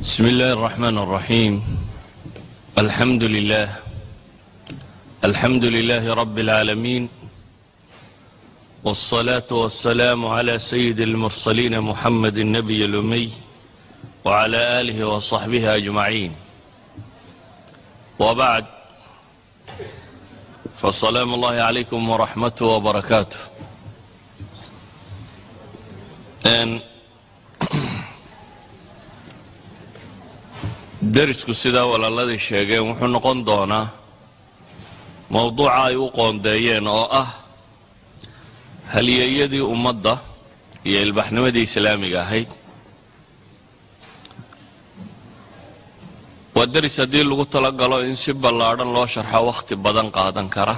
بسم الله الرحمن الرحيم الحمد لله الحمد لله رب العالمين والصلاة والسلام على سيد المرسلين محمد النبي الأمي وعلى آله وصحبه أجمعين وبعد فالسلام الله عليكم ورحمته وبركاته أن derisku sidaa walaaladii sheegeen wuxuu noqon doonaa mowduuca ay u qoondeeyeen oo ah halyeeyadii ummadda iyo ilbaxnimadii islaamiga ahayd. Waa deris haddii lagu talagalo in si ballaadhan loo sharxo wakhti badan qaadan kara.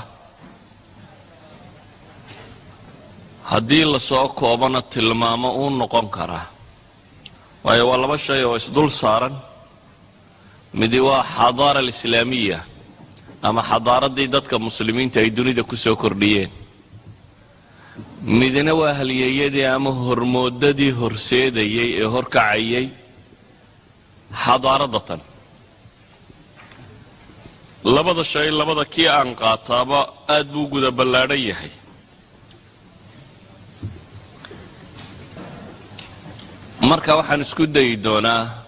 Haddii la soo koobana tilmaamo uu noqon karaa. Waayo waa laba shay oo isdul saaran midi waa xadaara alislaamiya ama xadaaraddii dadka muslimiinta ay dunida ku soo kordhiyeen. Midina waa halyeeyadii ama hormoodadii horseedayay ee horkacayay xadaaradatan. Labada shay labada kii aan qaataaba aad buu guda ballaadhan yahay. Marka waxaan isku dayi doonaa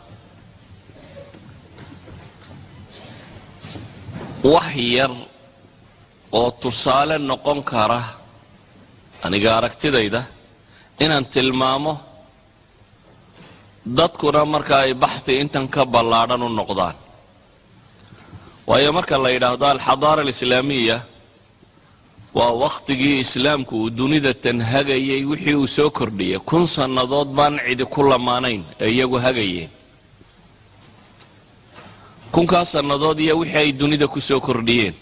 wax yar oo tusaale noqon kara aniga aragtidayda inaan tilmaamo dadkuna marka ay baxhi intan ka ballaadhan u noqdaan. Waayo marka la yidhaahdo alxadaara alislaamiya waa wakhtigii islaamku uu dunida tanhagayay wixii uu soo kordhiyay kun sannadood baan cidi ku lamaanayn ee iyagu hagayeen kunkaa sannadood iyo wixii ay dunida ku soo kordhiyeen.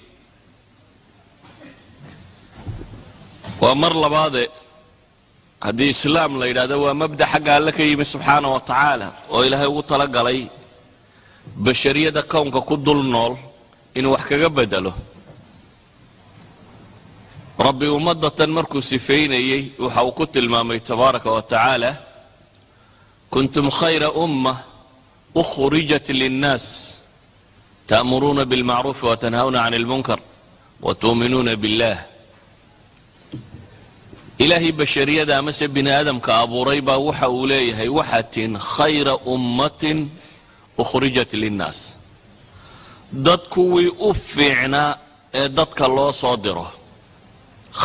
Waa mar labaade haddii islaam la yidhahdo waa mabda xagga alle ka yimi subxaana wa tacaala oo ilaahay ugu talagalay bashariyada kownka ku dul nool inuu wax kaga bedelo rabbi ummadatan markuu sifeynayey waxa uu ku tilmaamay tabaaraka wa tacaala kuntum khayra umma ukhrijat linnaas ta'muruuna bilmacruufi watanhawna can ilmunkar watuuminuuna billah ilaahay bashariyada amase bini aadamka abuuray baa waxa uu leeyahay waxaad tihin khayra ummatin ukhrijat linnaas dad kuwii u fiicnaa ee dadka loo soo diro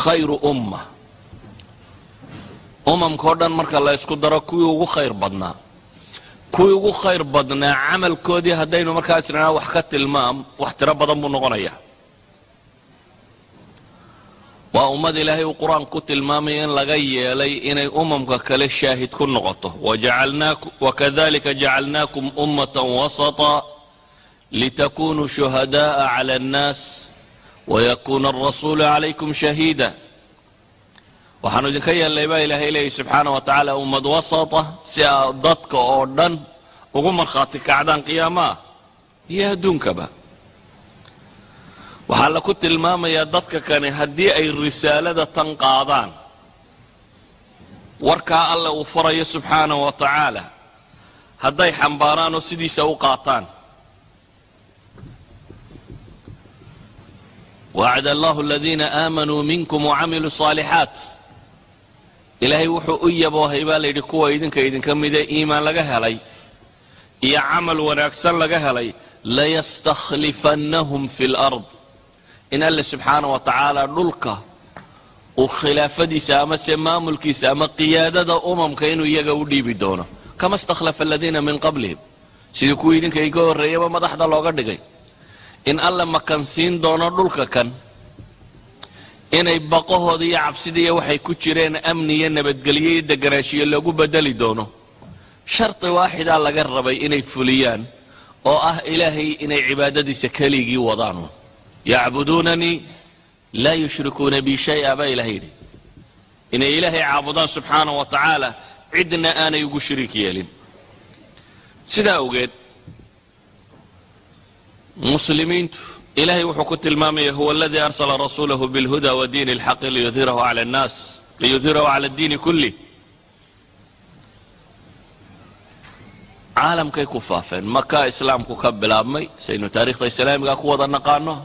khayru umma umamkao dhan marka la ysku daro kuwii ugu khayr badnaa kuwii ugu khayr badnaa camalkoodii haddaynu markaas idhanaa wax ka tilmaam wax tiro badan buu noqonayaa waa ummad ilaahay uu qur-aanku ku tilmaamaya in laga yeelay inay umamka kale shaahid ku noqoto wakadalika jacalnaakum ummata wasata litakunuu shuhadaءa clى اnnaas wayakuna alrasuulu calaykum shahiida waxaanu idinka yeelnay baa ilaahay leeyay subxaana wa tacaala ummad wasata si aad dadka oo dhan ugu markhaati kacdaan qiyaamaah iyo adduunkaba. Waxaa la ku tilmaamayaa dadka kani haddii ay risaalada tan qaadaan. Warkaa alle uu farayo subxaana wa tacaala hadday xambaaraan oo sidiisa u qaataan. Wacd allahu aladiina aamanuu minkum wacamiluu saalixaat ilaahay wuxuu u yaboohay baa layidhi kuwa idinka idinka midee iimaan laga helay iyo camal wanaagsan laga helay layastakhlifannahum fi lard in alle subxaana wa tacaala dhulka uu khilaafadiisa amase maamulkiisa ama qiyaadada umamka inuu iyaga u dhiibi doono. Kama istakhlafa aladiina min qablihim. Sidii kuwii idinka iga horreeyaba madaxda looga dhigay. In alle makansiin doono dhulka kan inay baqahooda iyo cabsidiiyo waxay ku jireen amni iyo nabadgelyo iyo deganaashiyo loogu bedeli doono. Shardi waaxidaa laga rabay inay fuliyaan oo ah ilaahay inay cibaadadiisa keligii wadaan. Yacbuduunanii laa yushrikuuna bi shay-a baa ilahay yidhi. Inay ilaahay caabudaan subxaana wa tacaala cidna aanay ugu shiriik yeelin. Sidaa awgeed muslimiintu ilahay wuxuu ku tilmaamaya huwa aladii arsala rasuulahu bilhuda wa diini اlxaqi liyudhirahu cala اnnaas liyudhirahu cala اddiini kulih caalamkay ku faafeen maka islaamku ka bilaabmay saynu taariikhda islaamiga ku wada naqaano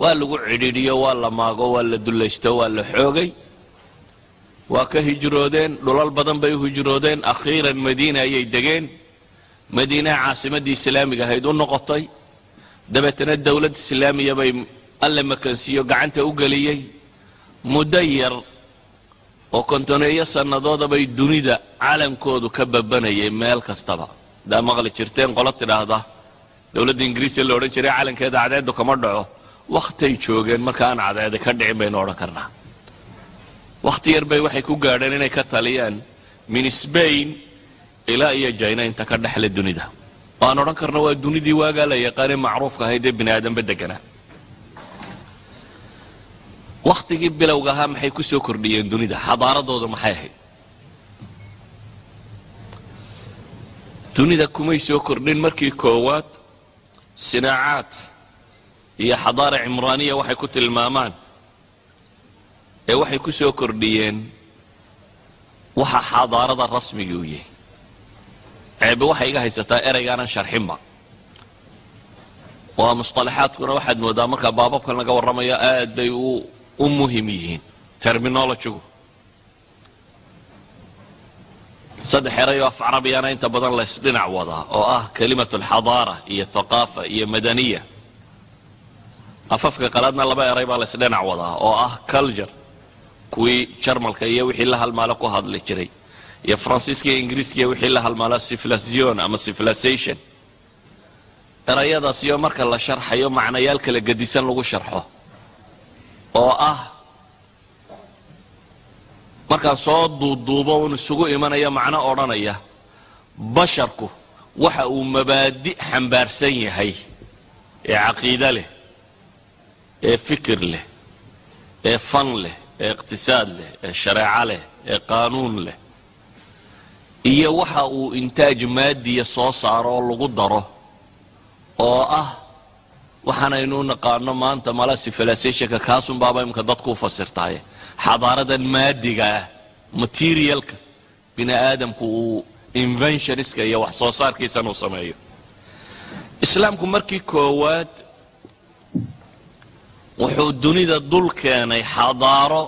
waa lagu cidhiidhiyo waa la maago waa la dullaysto waa la xoogay waa ka hijroodeen dhulal badan bay u hijroodeen akhiiran madiina ayay degeen madiina caasimaddii islaamiga ahayd u noqotay dabeetana dowlad islaamiya bay alle makansiiyo gacanta u geliyey. Muddo yar oo kontoneeyo sannadooda bay dunida calankoodu ka babanayay meel kastaba. Haddaa maqli jirteen qolo tidhaahda dowladda ingiriiska la odhan jiray calankeeda cadeedu kama dhaco. Wakhtay joogeen marka aan cadeeda ka dhicin baynu odhan karnaa. Wakhti yar bay waxay ku gaadheen inay ka taliyaan min sbain ilaa iyo jina inta ka dhexle dunida waan odhan karna waa dunidii waagaa la yaqaanee macruufka ahayd ee bini aadamba deganaa wakhtigii bilowga ahaa maxay ku soo kordhiyeen dunida? Xadaaradooda maxay ahayd? Dunida kumay soo kordhin markii koowaad sinaacaad iyo xadaara cimraaniya waxay ku tilmaamaan. Ee waxay ku soo kordhiyeen waxa xadaarada rasmigii u yahay ceebe waxay iga haysataa ereygaanan sharxinba. Waa musطalaxaadkuna waxaad moodaa markaa baababkan laga warramayo aad bay u muhiim yihiin terminologigu saddex erayoo af carabiyana inta badan laysdhinac wadaa oo ah kalimat alxadaara iyo thaqaafa iyo madaniya. Afafka qalaadna laba eray baa laysdhinac wadaa oo ah culture kuwii jarmalka iyo wixii la halmaalo ku hadli jiray iyo faransiiska iyo ingiriiska iyo wixii la halmaalo civilization ama civilization. Erayadaas iyo marka la sharxayo macnayaal kala gedisan lagu sharxo. Oo ah markaan soo duuduubo un isugu imanaya macno odhanaya basharku waxa uu mabaadi' xambaarsan yahay ee caqiide leh ee fikir leh ee fan leh ee iqtisaad leh ee shareeco leh ee qaanuun leh iyo waxa uu intaaj maadiya soo saaro oo lagu daro oo ah waxaanaynu naqaano maanta mala civilizationka kaasunbaaba imka dadku u fasirtaaye xadaaradan maadiga ah materialka bini aadamku uu inventionska iyo wax soo saarkiisan uu sameeyo. Islaamku markii koowaad wuxuu dunida dul keenay xadaaro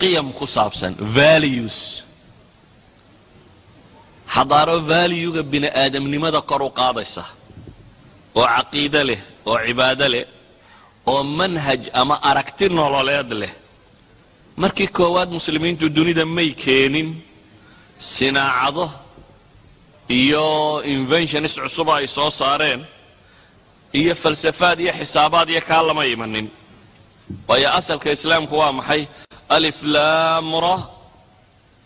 qiyam ku saabsan values xadaaro valuega bini aadamnimada kor u qaadaysa oo caqiide leh oo cibaado leh oo manhaj ama aragti nololeed leh. Markii koowaad muslimiintu dunida may keenin sinaacado iyo inventionis cusuba ay soo saareen iyo falsafaad iyo xisaabaad iyo kaa lama imanin. Waayo asalka islaamku waa maxay? Alif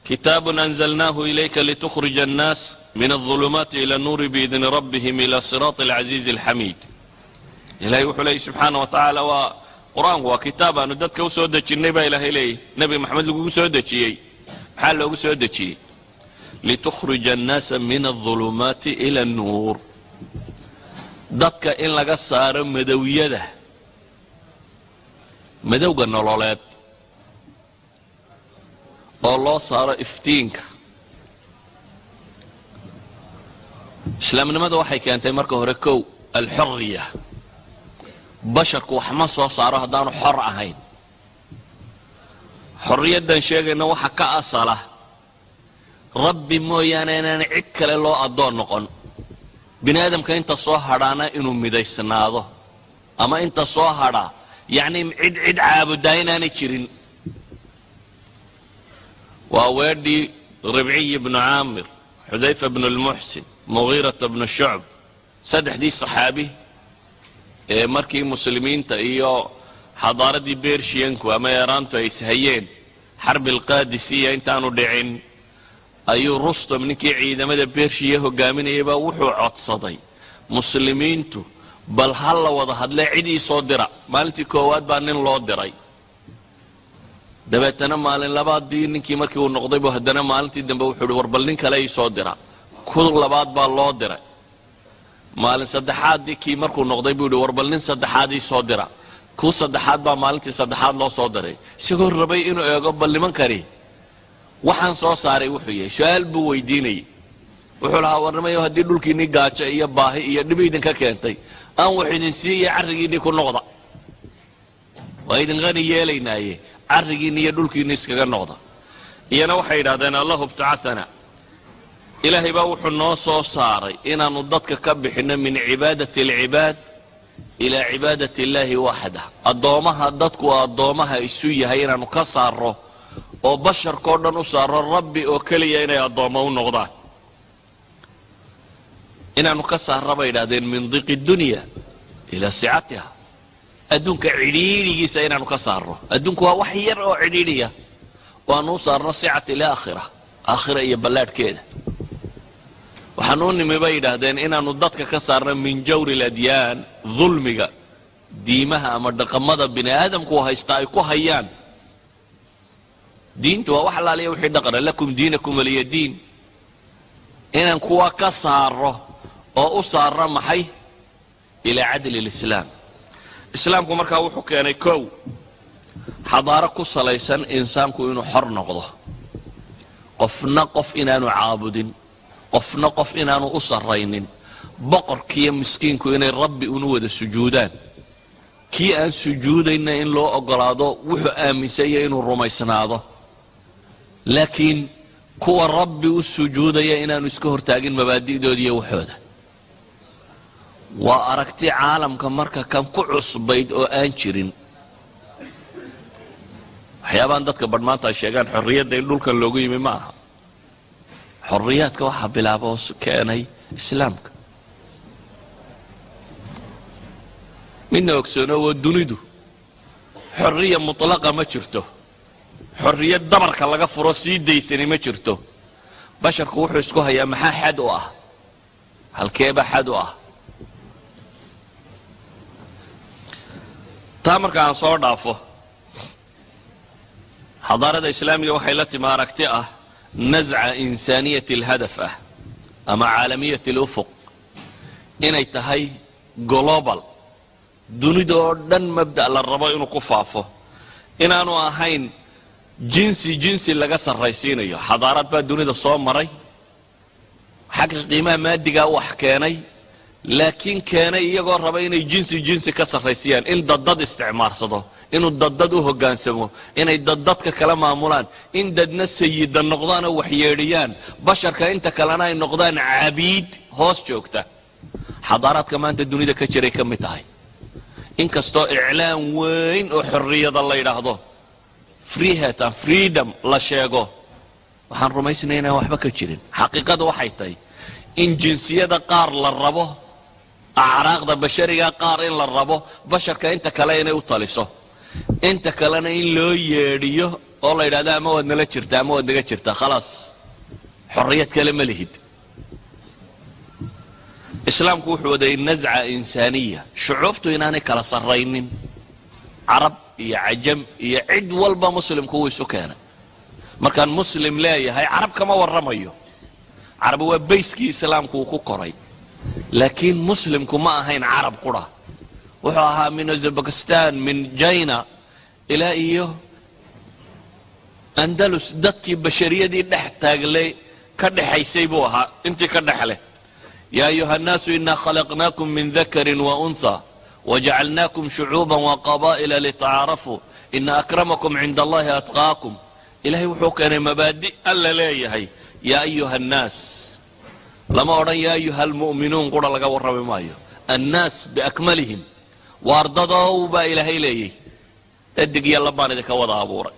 kitaabun anzalnaahu ilayka litukhrija annaas min alظulumaati ila nuuri biidni rabbihim ila siraati alcaziizi alxamiid ilahay wuxuu leeyay subxaana wa tacaala waa qur'aanku waa kitaab aanu dadka u soo dejinnay baa ilaahay leeyay nebi maxamed lagugu soo dejiyey maxaa loogu soo dejiyey litukhrija annaasa min alظulumaati ila annuur dadka in laga saaro madowyada madowga nololeed oo loo saaro iftiinka. Islaamnimada waxay keentay marka hore kow alxoriya basharku wax ma soo saaro haddaanu xor ahayn. Xorriyaddan sheegayna waxa ka asala. Rabbi mooyaane inaan cid kale loo addoon noqon. Bini aadamka inta soo hadhaana inuu midaysnaado. Ama inta soo hadhaa yacni cid cid caabudaa inaanay jirin waa weedhii ribciyi bnu caamir xudayfa bnu lmuxsin mugiirata bnu shucb saddexdii saxaabi ee markii muslimiinta iyo xadaaradii bershiyanku ama eeraantu ay ishayeen xarbi alqaadisiya intaanu dhicin ayuu rustom ninkii ciidamada bershiya hogaaminayay baa wuxuu codsaday. Muslimiintu bal ha la wada hadlee cid ii soo dira. Maalintii koowaad baa nin loo diray dabeetana maalin labaadii ninkii markii uu noqday bu haddana maalintii dambe wuxuu hi war bal nin kale ii soo dira. Ku labaad baa loo diray. Maalin saddexaadii kii markuu noqday buu yihi war bal nin saddexaad ii soo dira. Kuu saddexaad baa maalintii saddexaad loo soo diray. Isagoo rabay inuu eego bal nimankani waxaan soo saaray wuxuu yahay su'aal buu weydiinayay wuxuu lahaa warnimayo haddii dhulkiinnii gaajo iyo baahi iyo dhib idinka keentay aan wax idin siiya carrigiinnii ku noqda. Waa idin qani yeelaynaaye carrigiinni iyo dhulkiinni iskaga noqda. Iyana waxay yidhahdeen allahu btacatana ilaahay baa wuxuu noo soo saaray inaannu dadka ka bixinno min cibaadati alcibaad ilaa cibaadati illaahi waaxda addoommaha dadku addoommaha isu yahay inaannu ka saarro oo basharkao dhan u saarro rabbi oo keliya inay addoommo u noqdaan. Inaannu ka saarra bay yidhahdeen min diqi dunya ilaa sicatiha adduunka cidhiidhigiisa inaannu ka saarro adduunku waa wax yar oo cidhiidhiya u saarno sicati ilaakhira aakhira iyo ballaadhkeeda. Waxaan u nimi bay yidhaahdeen inaannu dadka ka saarno min jawri aladyaan dulmiga diimaha ama dhaqamada bini aadamku haysta ay ku hayaan. Diintu waa wax alaaliya wixii dhaqana lakum diinakum waliya diin. Inaan kuwa ka saaro oo u saarno maxay? Ilaa cadli lislaam islaamku markaa wuxuu keenay kow. Xadaaro ku salaysan insaanku inuu xor noqdo. Qofna qof inaanu caabudin qofna qof inaanu u sarraynin boqorkiiyo miskiinku inay rabbi unu wada sujuudaan. Kii aan sujuudayna in loo ogolaado wuxuu aaminsanya inuu rumaysnaado. Laakiin kuwa rabbi u sujuudaya inaanu iska hortaagin mabaadi'dooda iyo waxooda waa aragti caalamka marka kan ku cusbayd oo aan jirin. Waxyaabahan dadka badhmaanta ay sheegaan xorriyadda in dhulkan loogu yimi ma aha. Xorriyaadka waxaa bilaaba oo keenay islaamka. Midna ogsoono waa dunidu xorriya mutlaqa ma jirto. Xorriyad dabarka laga furo sii daysani ma jirto. Basharku wuxuu isku hayaa maxaa xad u ah? Halkeeba xad u ah taa marka aan soo dhaafo xadaarada islaamiga waxay la timi aragti ah nasca insaaniyati alhadaf ah ama caalamiyati alufuq inay tahay global. Dunida oo dhan mabda' la rabo inuu ku faafo. Inaanu ahayn jinsi jinsi laga sarraysiinayo. Xadaarad baa dunida soo maray. Xagga qiimaha maadigaa wax keenay laakiin keenay iyagoo raba inay jinsi jinsi ka sarraysiyaan in daddad isticmaarsado inuu daddad u hoggaansamo inay daddadka kala maamulaan in dadna sayida noqdaanoo waxyeedhiyaan basharka inta kalena ay noqdaan cabiid hoos joogta. Xadaaraadka maanta dunida ka jiray ka mid tahay. Inkastoo iclaan weyn oo xorriyada la yidhaahdo freehat and freedom la sheego waxaan rumaysnay inaan waxba ka jirin. Xaqiiqada waxay tahay in jinsiyada qaar la rabo acraaqda bashariga qaar in la rabo basharka inta kale inay u taliso. Inta kalena in loo yeedhiyo oo la yidhahdo ama waad nala jirtaa ama waad naga jirtaa khalaas xorriyad kale ma lihid. Islaamku wuxuu waday nasca insaaniya shucuubtu inaanay kala sarraynin. Carab iyo cajam iyo cid walba muslimku wuu isu keenay. Markaan muslim leeyahay carab kama warramayo. Carab waa bayskii islaamku uu ku koray laakiin muslimku ma ahayn carab qura. Wuxuu ahaa min azabakistan min jaina ilaa iyo andalus. Dadkii bashariyadii dhex taaglay ka dhexaysay buu ahaa. Intii ka dhex leh. Yaa ayuha annaasu inaa khalaqnaakum min dakarin wa unha wajacalnaakum shucuuban wa qabaa'ila litacaarafuu ina akramakum cinda allahi atqaakum. Ilaahay wuxuu keenay mabaadi alla leeyahay yaa ayuha annaas lama odhan yaa ayuha almu'minuun qura laga warrami maayo. Annaas biakmalihim waardadow baa ilaahay leeyay. Dhadig iyo labaan idinka wada abuuray.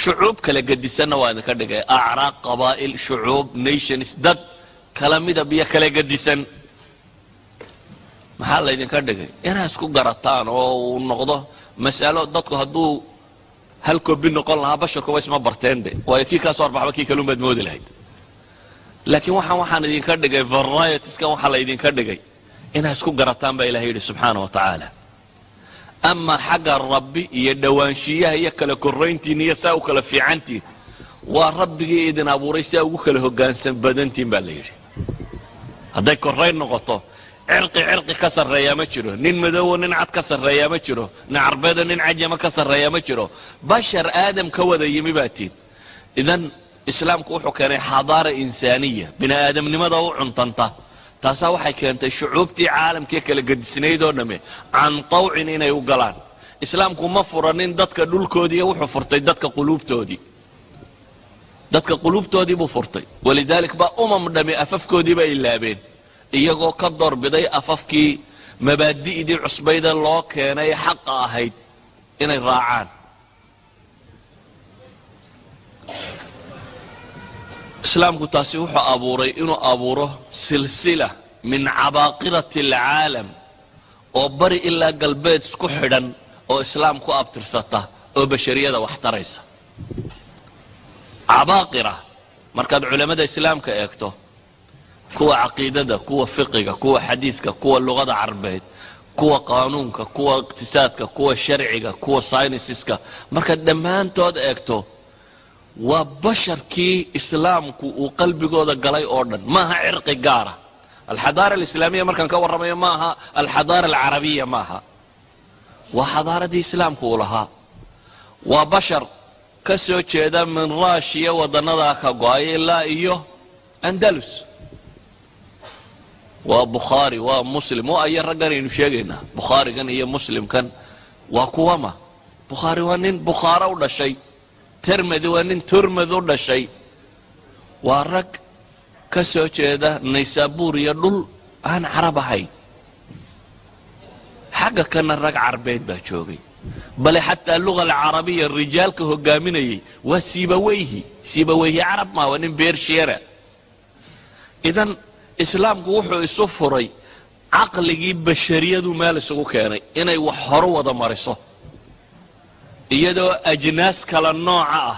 Shucuub kala gedisanna waa idinka dhigay. Acraaq qabaa'il shucuub nations dad kala midab iyo kala gedisan. Maxaa laydinka dhigay? Inaa isku garataan oo uu noqdo mas'alo dadku hadduu hal kobi noqon lahaa basharkuba isma barteen de. Waayo kii kaa soo arbaxba kii kalunbaad moodi lahayd laakiin waxaan waxaan idinka dhigay varietieskan waxaa laydinka dhigay. Inaa isku garataan baa ilahay yidhi subxaana wa tacaala amaa xagga rabbi iyo dhowaanshiyaha iyo kala korayntiin iyo saa u kala fiicantiin waa rabbigii idin abuuray saa ugu kala hogaansan badantiin baa la yidhi. Hadday korayn noqoto cirqi cirqi ka sarreeyaa ma jiro nin madoowo nin cad ka sarreeyaa ma jiro nin carbeedo nin cajama ka sarreeyaa ma jiro. Bashar aadam ka wada yimi baa tiin idan islaamku wuxuu keenay xadaara insaaniya. Bini aadamnimada u cuntanta. Taasaa waxay keentay shucuubtii caalamkii kala gedisnayd oo dhamme can tawcin inay u galaan. Islaamku ma furanin dadka dhulkoodii wuxuu furtay dadka quluubtoodii. Dadka quluubtoodii buu furtay. Walidaalik baa umam dhami afafkoodiiba ilaabeen iyagoo ka doorbiday afafkii mabaadi'dii cusbayda loo keenay xaqa ahayd inay raacaan islaamku taasi wuxuu abuuray inuu abuuro silsila min cabaaqirati alcaalam oo bari ilaa galbeed isku xidhan oo islaam ku abtirsata oo bashariyada wax taraysa cabaaqira markaad culammada islaamka eegto kuwa caqiidada kuwa fiqiga kuwa xadiidka kuwa luqada carbeed kuwa qaanuunka kuwa iqtisaadka kuwa sharciga kuwa synisiska markaad dhammaantood eegto waa basharkii islaamku uu qalbigooda galay oo dhan. Maaha cirqi gaara. Alxadaara alislaamiya markaan ka warramayo maaha alxadaara alcarabiya maaha. Waa xadaaradii islaamku uu lahaa. Waa bashar ka soo jeeda min raashiya waddannadaa ka go'ay ilaa iyo andalus. Waa bukhaari waa muslim. Waa ayo raggan aynu sheegaynaa. Bukhaarigan iyo muslimkan waa kuwama bukhaari waa nin bukhaaro u dhashay termedi waa nin turmed u dhashay. Waa rag ka soo jeeda naysaabuur iyo dhul aan carab ahayn xagga kana rag carbeed baa joogay. Bale xataa luga alcarabiya rijaalka hogaaminayay waa siibaweyhi. Siibaweyhi carab maa waa nin beersheera idan islaamku wuxuu isu furay caqligii bashariyadu meel isugu keenay inay wax horo wada mariso iyadoo ajnaas kala nooca ah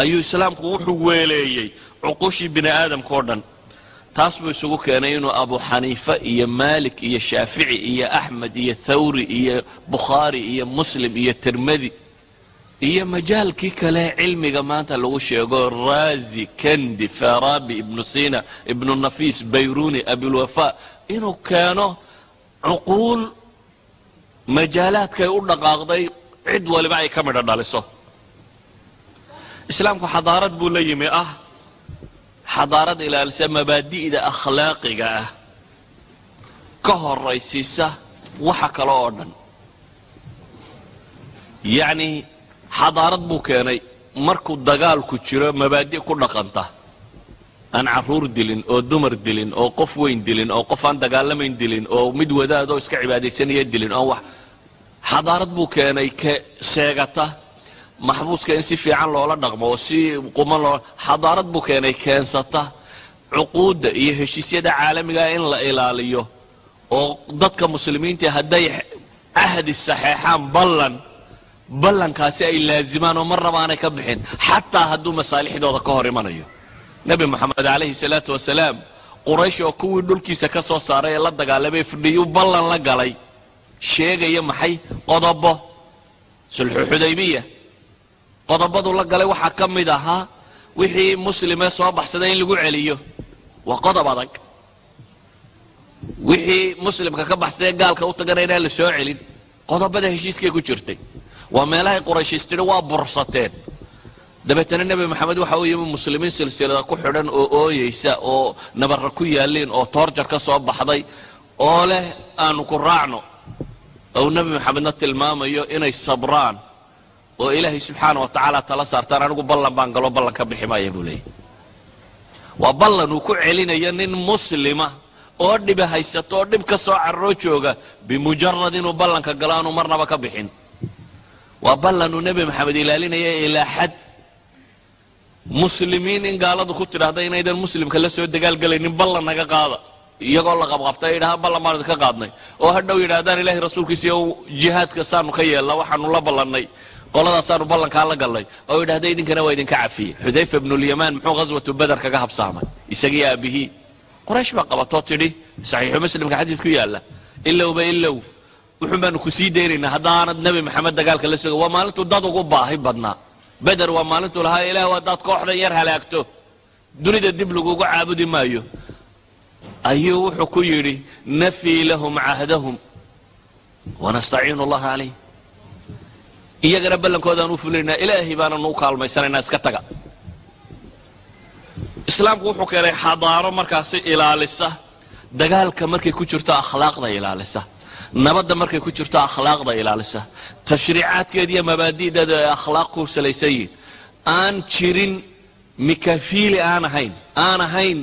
ayuu islaamku wuxuu weeleeyey cuqushii bini aadamka o dhan. Taas buu isugu keenay inuu abu xaniifa iyo maalik iyo shaafici iyo axmed iyo thawri iyo bukhaari iyo muslim iyo tirmadi iyo majaalkii kale cilmiga maanta lagu sheego raazi kandi farabi ibnu sina ibnu nafiis bayruni abilwafa inuu keeno cuquul majaalaadkay u dhaqaaqday cid waliba ay ka midho dhaliso. Islaamku xadaarad buu la yimi ah xadaarad ilaalisa mabaadi'da akhlaaqiga ah. Ka horaysiisa waxa kale oo dhan. Yacnii xadaarad buu keenay markuu dagaalku jiro mabaadi' ku dhaqanta. Aan carruur dilin oo dumar dilin oo qof weyn dilin oo qof aan dagaalamayn dilin oo mid wadaadoo iska cibaadaysanaya dilin oo wax xadaarad buu keenay seegata. Maxbuuska in si fiican loola dhaqmo si quman loo xadaarad buu keenay keensata. Cuquudda iyo heshiisyada caalamigaa in la ilaaliyo oo dadka muslimiinta hadday cahdi saxeexaan ballan ballankaasi ay laazimaan oo mar raba aanay ka bixin xataa hadduu masaalixdooda ka hor imanayo. Nebi moxamed calayhi salaatu wasalaam quraysh oo kuwii dhulkiisa ka soo saaray ee la dagaalamay fidhiyuu ballan la galay sheegaya maxay qodobo? Sulxu xudaybiya qodobadu la galay waxaa ka mid ahaa wixii muslimee soo baxsaday in lagu celiyo. Waa qodob adag. Wixii muslimka ka baxsaday ee gaalka u tagana inaan la soo celin. Qodobada heshiiskay ku jirtay. Waa meelahay qurayshiis tidhi waa bursateen. Dabeetana nebi maxamed waxa uu yimi muslimiin silsilada ku xidhan oo ooyeysa oo nabarra ku yaaliin oo toorjar ka soo baxday oo leh aanu ku raacno ou nebi maxamedna tilmaamayo inay sabraan oo ilaahay subxaana wa tacaala tala saartaan anigu ballan baan galo ballan ka bixi maaya buu leeyay waa ballan uu ku celinayo nin muslima oo dhibi haysato oo dhib ka soo carroo jooga bimujarad inuu ballanka galo aanu marnaba ka bixin. Waa ballan uu nebi maxamed ilaalinaya ilaa xad. Muslimiin in gaaladu ku tidhaahda inaydan muslimka la soo dagaalgelaynin ballan naga qaada iyagoo la qabqabtay yidhaha ballan baan idinka qaadnay. Oo hadhow yidhahdaan ilahay rasuulkiisa iyo jihaadka saanu ka yeelna waxaanu la ballannay. Qoladaasaanu ballankaa la gallay. Oo yidhahda idinkana waa idinka cafiyey. Xudayfa ibnulyamaan muxuu ghaswatu bader kaga habsaamay. Isagii aabihii. Qoraysh baa qabatoo tidhi saxiixu muslimka xadiis ku yaalla. Ilowba ilow wuxuun baanu ku sii daynaynaa haddaanad nebi maxamed dagaalka la soga waa maalintuu dad ugu baahi badnaa. Beder waa maalintuu lahaa ilaah haddaad kooxdan yar halaagto. Dunida dib lagugu caabudi maayo ayuu wuxuu ku yidhi nafii lahum cahdahum wanastaciinu allaha calayh iyagana ballankoodaaan u fulaynaa ilaahay baananu u kaalmaysanaynaa iska taga. Islaamku wuxuu keenay xadaaro markaasi ilaalisa dagaalka markay ku jirto akhlaaqda ilaalisa nabadda markay ku jirto akhlaaqda ilaalisa tashriicaadkeeda iyo mabaadi'deeda ay akhlaaq ku salaysan yihiin. Aan jirin mikafiili aan ahayn aan ahayn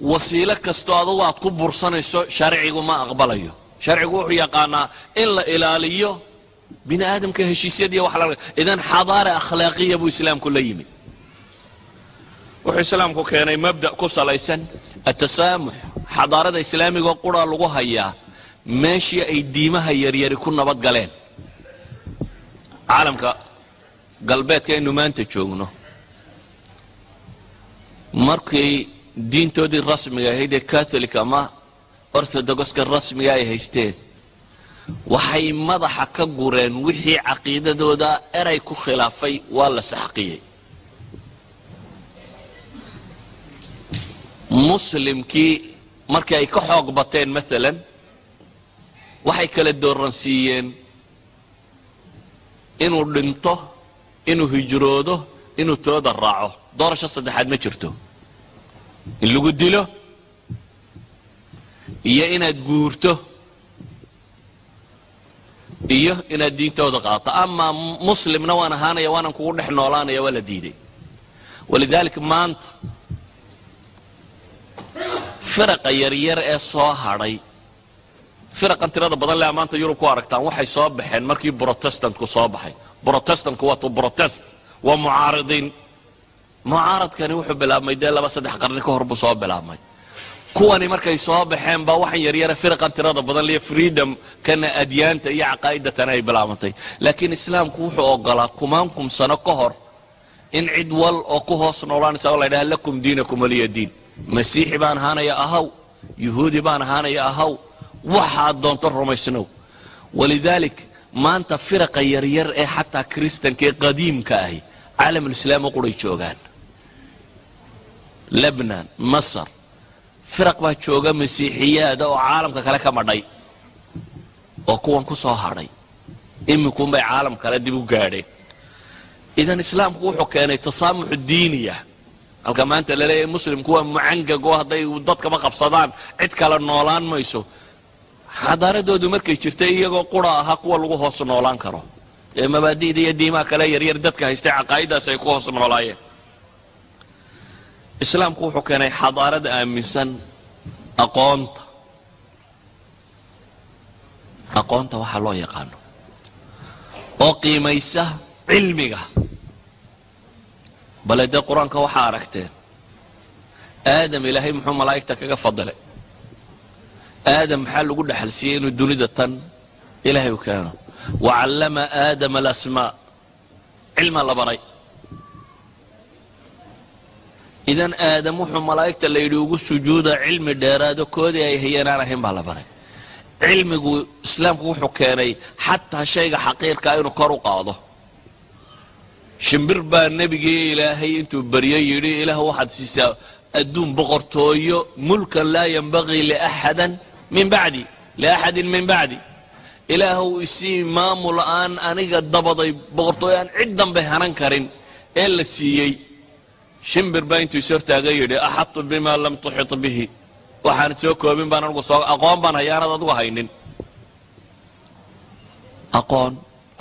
wasiilo kastoo adugu aad ku bursanayso sharcigu ma aqbalayo. Sharcigu wuxuu yaqaanaa in la ilaaliyo bini aadamka heshiisyadiiy wax la idan xadaara akhlaaqiya buu islaamku la yimi wuxuu islaamku keenay mabda ku salaysan atasaamux xadaarada islaamigoo qura lagu hayaa meeshii ay diimaha yaryari ku nabad galeen. Caalamka galbeedka aynu maanta joogno markii diintoodii rasmiga ahayd ee catholic ama orthodoxka rasmiga ay haysteen waxay madaxa ka gureen wixii caqiidadooda eray ku khilaafay waa la saxqiyey. Muslimkii markii ay ka xoog bateen maalan waxay kala dooransiiyeen inuu dhinto inuu hijroodo inuu tooda raaco. Doorasho saddexaad ma jirto in lagu dilo? Iyo inaad guurto? Iyo inaad diintooda qaato? Amaa muslimna waan ahaanaya waanan kugu dhex noolaanaya waa la diiday walidaalika maanta firaqa yaryar ee soo hadhay firaqan tirada badan lea maanta yurub ku aragtaan waxay soo baxeen markii brotestantku soo baxay. Brotestantku waa to protest waa mucaaridiin mucaaradkani wuxuu bilaabmay dee laba saddex qarni ka hor buu soo bilaabmay. Kuwani markay soo baxeen baa waxan yaryara firaqan tirada badan liyo freedom kana adyaanta iyo caqaa'idatana ay bilaabantay laakiin islaamku wuxuu ogolaa kumaankum sano ka hor in cid wal oo ku hoos noolaanaysa oo la ydhaha lakum diinakum waliya diin. Masiixi baan ahaanaya ahaw yuhuudi baan ahaanaya ahaw waxaad doonto rumaysnow. Walidaalik maanta firaqa yaryar ee xataa kristanka ee qadiimka ahi caalamulislaam oo quray joogaan lebnan masar. Firaq baa jooga masiixiyaada oo caalamka kale ka madhay oo kuwan ku soo hadhay. Iminkuunbay caalam kale dib u gaadheen idan islaamku wuxuu keenay tasaamuxu diiniya. Halka maanta la leeyahay muslimku waa mucangag oo hadday dadkama qabsadaan cid kale noolaan mayso. Xadaaradoodu markay jirtay iyagoo qura ahaa kuwa lagu hoos noolaan karo. Ee mabaadi'da iyo diimaha kale yaryar dadka haystay caqaa'idaas ay ku hoos noolaayeen islaamku wuxuu keenay xadaarada aaminsan aqoonta. Aqoonta waxaa loo yaqaano oo qiimaysa cilmiga. Bale dee qur'aanka waxaa aragteen aadam ilaahay muxuu malaa'igta kaga fadilay aadam maxaa lagu dhexal siiyey inuu dunida tan? Ilaahay u keeno. Wacallama aadama alasmaa. Cilmaa la baray idan aadam wuxuu malaa'igta la yidhi ugu sujuuda cilmi dheeraado koodii ay hayeen aan ahayn baa la baray. Cilmigu islaamku wuxuu keenay xataa shayga xaqiirkaa inuu kor u qaado. Shimbir baa nebigii ilaahay intuu baryo yidhi ilaah waxaad siisaa adduun boqortooyo mulkan laa yanbagii liaxadan min bacdi liaxadin min bacdi. Ilaahuw isii maamul aan aniga dabaday boqortooyo aan cid danbe hanan karin ee la siiyey shimbir baa intuu is hortaaga yidhi axadtu bima lam tuxit bihi. Waxaanad soo koobin baan anigu soo aqoon baan haya anad adigu haynin. Aqoon?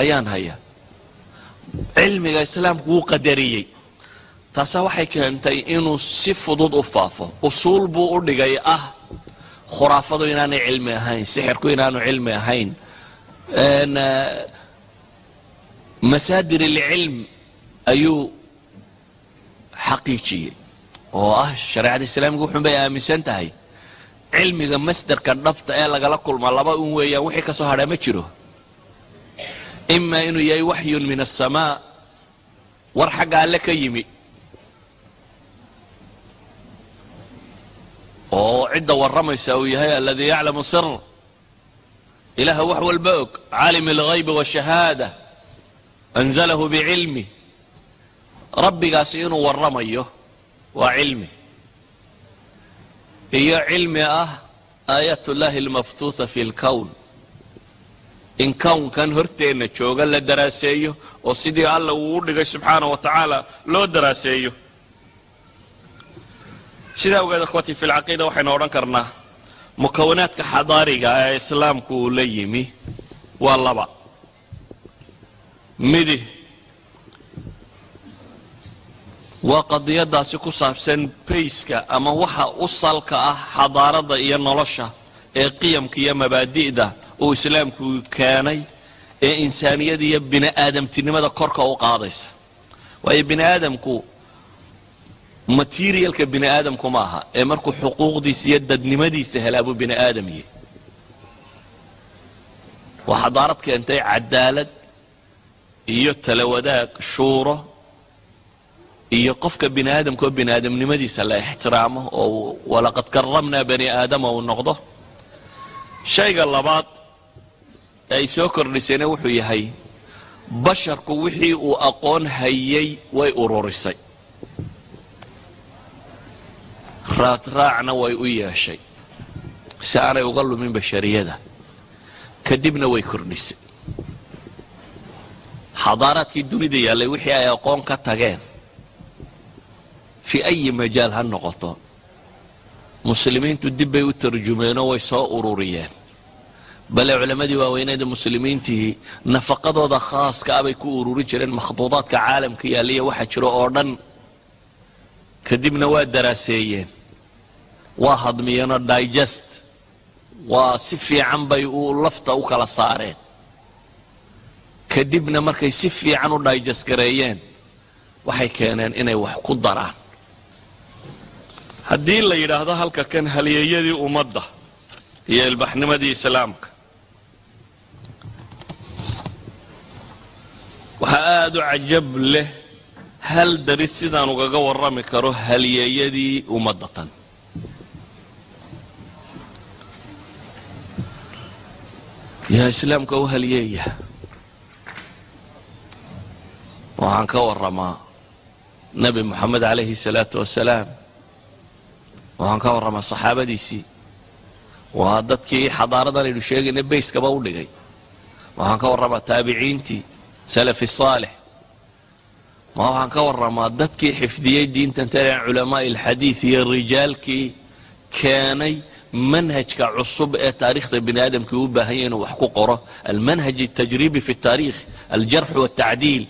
Ayaan hayaa. Cilmiga islaamku wuu qadariyey. Taasa waxay keentay inuu si fudud u faafo. Usuul buu u dhigay ah khuraafadu inaanay cilmi ahayn sixirku inaanu cilmi ahayn. Masaadir ilcilm ayuu xaqiijiyey oo ah shareecada islaamika wuxuun bay aaminsan tahay. Cilmiga masderka dhabta ee lagala kulma laba un weeyaan wixii ka soo hadhaa ma jiro. Imaa inuu yahay waxyun min asamaa war xagga alle ka yimi. Oo cidda warramaysa uu yahay aladii yaclamu sir ilaaha wax walba og caalim alghaybi washahaada anzalahu bicilmi rabbigaasi inuu warramayo waa cilmi. Iyo cilmi ah aayat ullahi almabtuuha fi اlkown in kownkan horteenna jooga la daraaseeyo oo sidii alla uu u dhigay subxaana wa tacaala loo daraaseeyo. Sidaa ogeed akhwatii fi lcaqiida waxaynu odhan karnaa mukawanaadka xadaariga ee islaamku uu la yimi waa laba. Midi waa qadiyadaasi ku saabsan bayska ama waxa u salka ah xadaarada iyo nolosha ee qiyamka iyo mabaadi'da uu islaamku keenay ee insaaniyada iyo bini aadamtinimada korka u qaadaysa. Waayo bini aadamku materialka bini aadamku ma aha ee markuu xuquuqdiisa iyo dadnimadiisa helaabuu bini aadam yahy waa xadaarad keentay cadaalad iyo talawadaag shuuro iyo qofka bini aadamka oo bini aadamnimadiisa la ixtiraamo oo walaqad karamnaa bani aadama uu noqdo shayga labaad ee ay soo kordhisayna wuxuu yahay basharku wixii uu aqoon hayay way ururisay. Raadraacna way u yeeshay. Si aanay uga lumin bashariyada kadibna way kordhisay. Xadaaraadkii dunida yaallay wixii ay aqoon ka tageen fii ayi majaal ha noqoto muslimiintu dib bay u tarjumeenoo way soo ururiyeen bale culammadii waaweyneeda muslimiintii nafaqadooda khaaska ah bay ku ururin jireen makhduudaadka caalamka yaallaiyo waxa jiro oo dhan kadibna waa daraaseeyeen waa hadmiyeenoo digest waa si fiican bay u lafta u kala saareen kadibna markay si fiican u digest gareeyeen waxay keeneen inay wax ku daraan haddii la yidhaahdo halka kan halyeeyadii ummadda iyo ilbaxnimadii islaamka. Waxaa aada u cajab leh hal daris sidaan ugaga warrami karo halyeeyadii ummadda tan. Yaa islaamka u halyeeya? Waxaan ka warramaa nebi moxamed calayhi salaatu wasalaam waxaan ka warramaa saxaabadiisii waa dadkii xadaaradan aynu sheegayna bayskaba u dhigay waxaan ka warramaa taabiciintii salafi saalix ma waxaan ka warramaa dadkii xifdiyey diintan taren culamaa'i alxadiid iyo rijaalkii keenay manhajka cusub ee taariikhda bini aadamkii u baahan yahy inuu wax ku qoro almanhaj altajribi fi اtaarikh aljarx wاtacdiil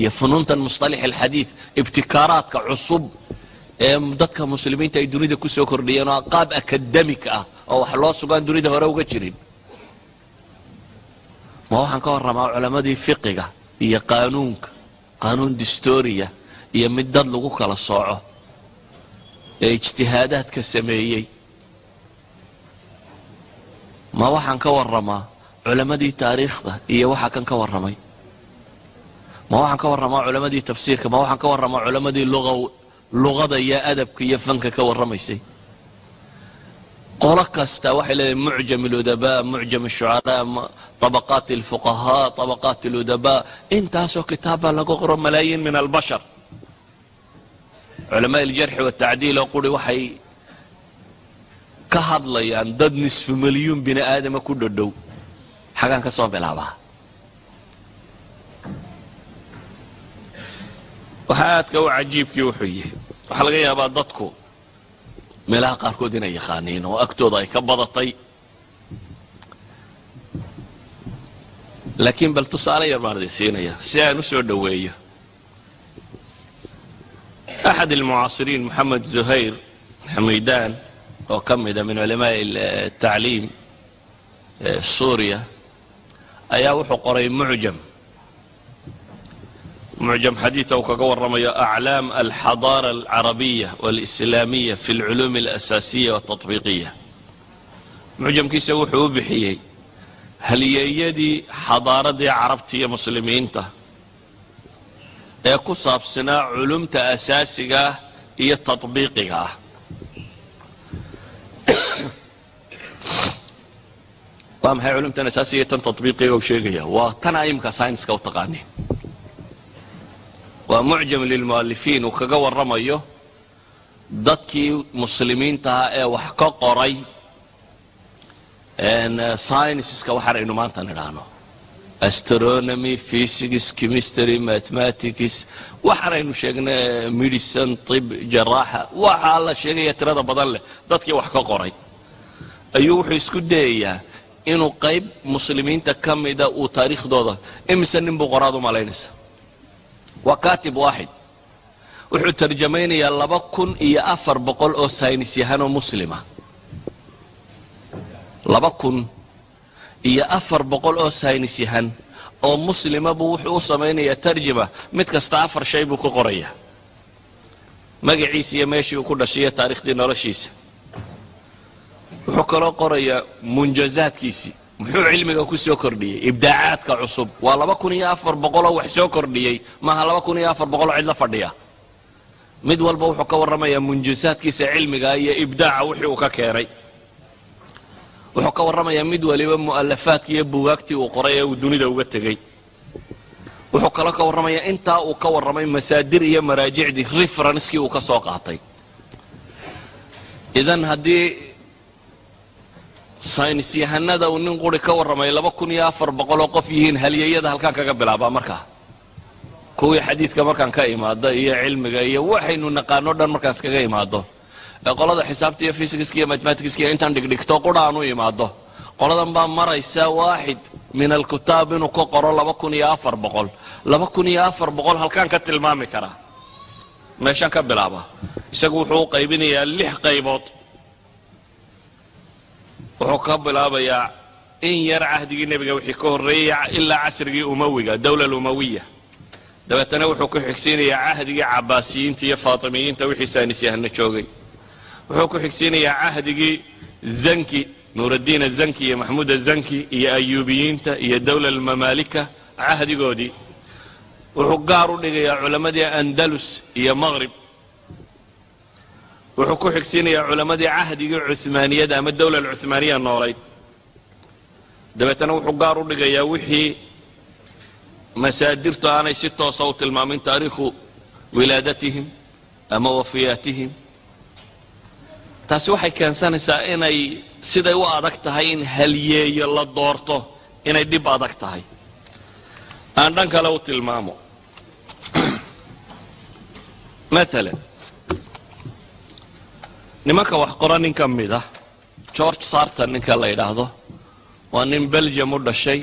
iyo funuuntan musطalax alxadiid ibtikaaraadka cusub ee dadka muslimiinta ay dunida ku soo kordhiyeen oo qaab akademik ah oo wax loo sugaan dunida hore uga jirin. Ma waxaan ka warramaa culammadii fiqiga iyo qaanuunka qaanuun distoria iyo mid dad lagu kala sooco ee ijtihaadaadka sameeyey. Ma waxaan ka warramaa culammadii taariikhda iyo waxa kan ka warramay. Ma waxaan ka warramaa culammadii tafsiirka ma waxaan ka warramaa culammadii luqada iyo adabka iyo fanka ka warramaysay. Qolo kasta waxay leedahay mucjam aludabaa mucjam ashucaraa طabaqaat alfuqahaa طabaqaat aludabaa intaasoo kitaabbaa laga qoro malaayiin min albashar. Culamaa aljarxi watacdiil oo quri waxay ka hadlayaan dad nisfu milyuun bini aadama ku dhodhow xagaan ka soo bilaabaa waxaa aadka u cajiibkii wuxuu yihi waxaa laga yaabaa dadku meelaha qaarkood inay yaqaaniin oo agtooda ay ka badatay. Laakiin bal tusaale yar baan idin siinaya si aan u soo dhoweeyo. Axad almucaasiriin moxamed zuhayr xamiidaan oo ka mida min culamaai tacliim suuriya ayaa wuxuu qoray mucjam mucjam xadiida uu kaga warramayo aclaam alxadaara alcarabiya walislaamiya fi alculuum alasaasiya waltatbiiqiya mucjamkiisa wuxuu u bixiyey halyeeyadii xadaaradii carabta iyo muslimiinta ee ku saabsanaa culumta asaasiga ah iyo tatbiiqiga ah waa maxay culumtan asaasiga iyo tan tatbiiqiga u sheegaya waa tan aimka saynska u taqaaniin waa mucjam lilmu'alifiin uu kaga warramayo dadkii muslimiintaha ee wax ka qoray synsiska waxaan aynu maanta nidhaahno. Astronomy physics chemistry mathematics waxaanaynu sheegnay medicine tib jaraaxa waxaa la sheegaya tirada badan leh dadkii wax ka qoray. Ayuu wuxuu isku dayayaa inuu qayb muslimiinta ka mida uu taariikhdooda imise nin buu qoraad u malaynaysa waa katib waaxid wuxuu tarjamaynayaa laba kun iyo afar boqol oo saynis yahanoo muslima. Laba kun iyo afar boqol oo saynis yahan oo muslima buu wuxuu u samaynayaa tarjama mid kasta afar shay buu ka qorayaa magaciisa iyo meeshii uu ku dhashay iyo taariikhdii noloshiisa. Wuxuu kaloo qorayaa munjazaadkiisii muxuu cilmiga ku soo kordhiyey ibdaacaadka cusub. Waa laba kun iyo afar boqoloo wax soo kordhiyey. Maaha laba kun iyo afar boqoloo cidla fadhiya. Mid walba wuxuu ka warramayaa munjazaadkiisa cilmiga iyo ibdaaca wixii uu ka keenay. Wuxuu ka warramayaa mid waliba mu'alafaadkii iyo buugaagtii uu qoray ee uu dunida uga tegey. Wuxuu kaloo ka warramayaa intaa uu ka warramay masaadir iyo maraajicdii referenskii uu ka soo qaatay. Idan haddii saynis yahanada uu nin quri ka warramay laba kun iyo afar boqoloo qof yihiin halyeyada halkaan kaga bilaabaa markaa kuwii xadiidka markaan ka imaado iyo cilmiga iyo waxaynu naqaano dhan markaas kaga imaado. Qolada xisaabta iyo fysikiska iyo mathematicska iyo intaan dhigdhigto qura aan u imaado. Qoladan baa maraysa waaxid min alkutaab inuu ka qoro laba kun iyo afar boqol. Laba kun iyo afar boqol halkaan ka tilmaami karaa meeshaan ka bilaaba. Isagu wuxuu u qaybinayaa lix qaybood wuxuu ka bilaabayaa in yar cahdigii nebiga wixii ka horreeyay ilaa casrigii umawiga dowla umawiya dabeetana wuxuu ku xigsiinayaa cahdigii cabaasiyiinta iyo faatimiyiinta wixii saynisyahana joogay. Wuxuu ku xigsiinayaa cahdigii zanki nuuraddiin azanki iyo maxmuud azanki iyo ayuubiyiinta iyo dowla almamaalika cahdigoodii. Wuxuu gaar u dhigayaa culammadii andalus iyo maqrib wuxuu ku xigsiinayaa culammadii cahdigii cuhmaaniyada ama dowla alcuhmaaniya noolayd. Dabeetana wuxuu gaar u dhigayaa wixii masaadirtu aanay si toosa u tilmaamin taariikhu wilaadatihim ama wafiyaatihim. Taasi waxay keensanaysaa inay siday u adag tahay in halyeeyo la doorto inay dhib adag tahay. Aan dhan kale u tilmaamo. Maalan nimanka wax qora nin ka mid ah george sarton ninka la yidhaahdo waa nin belgium u dhashay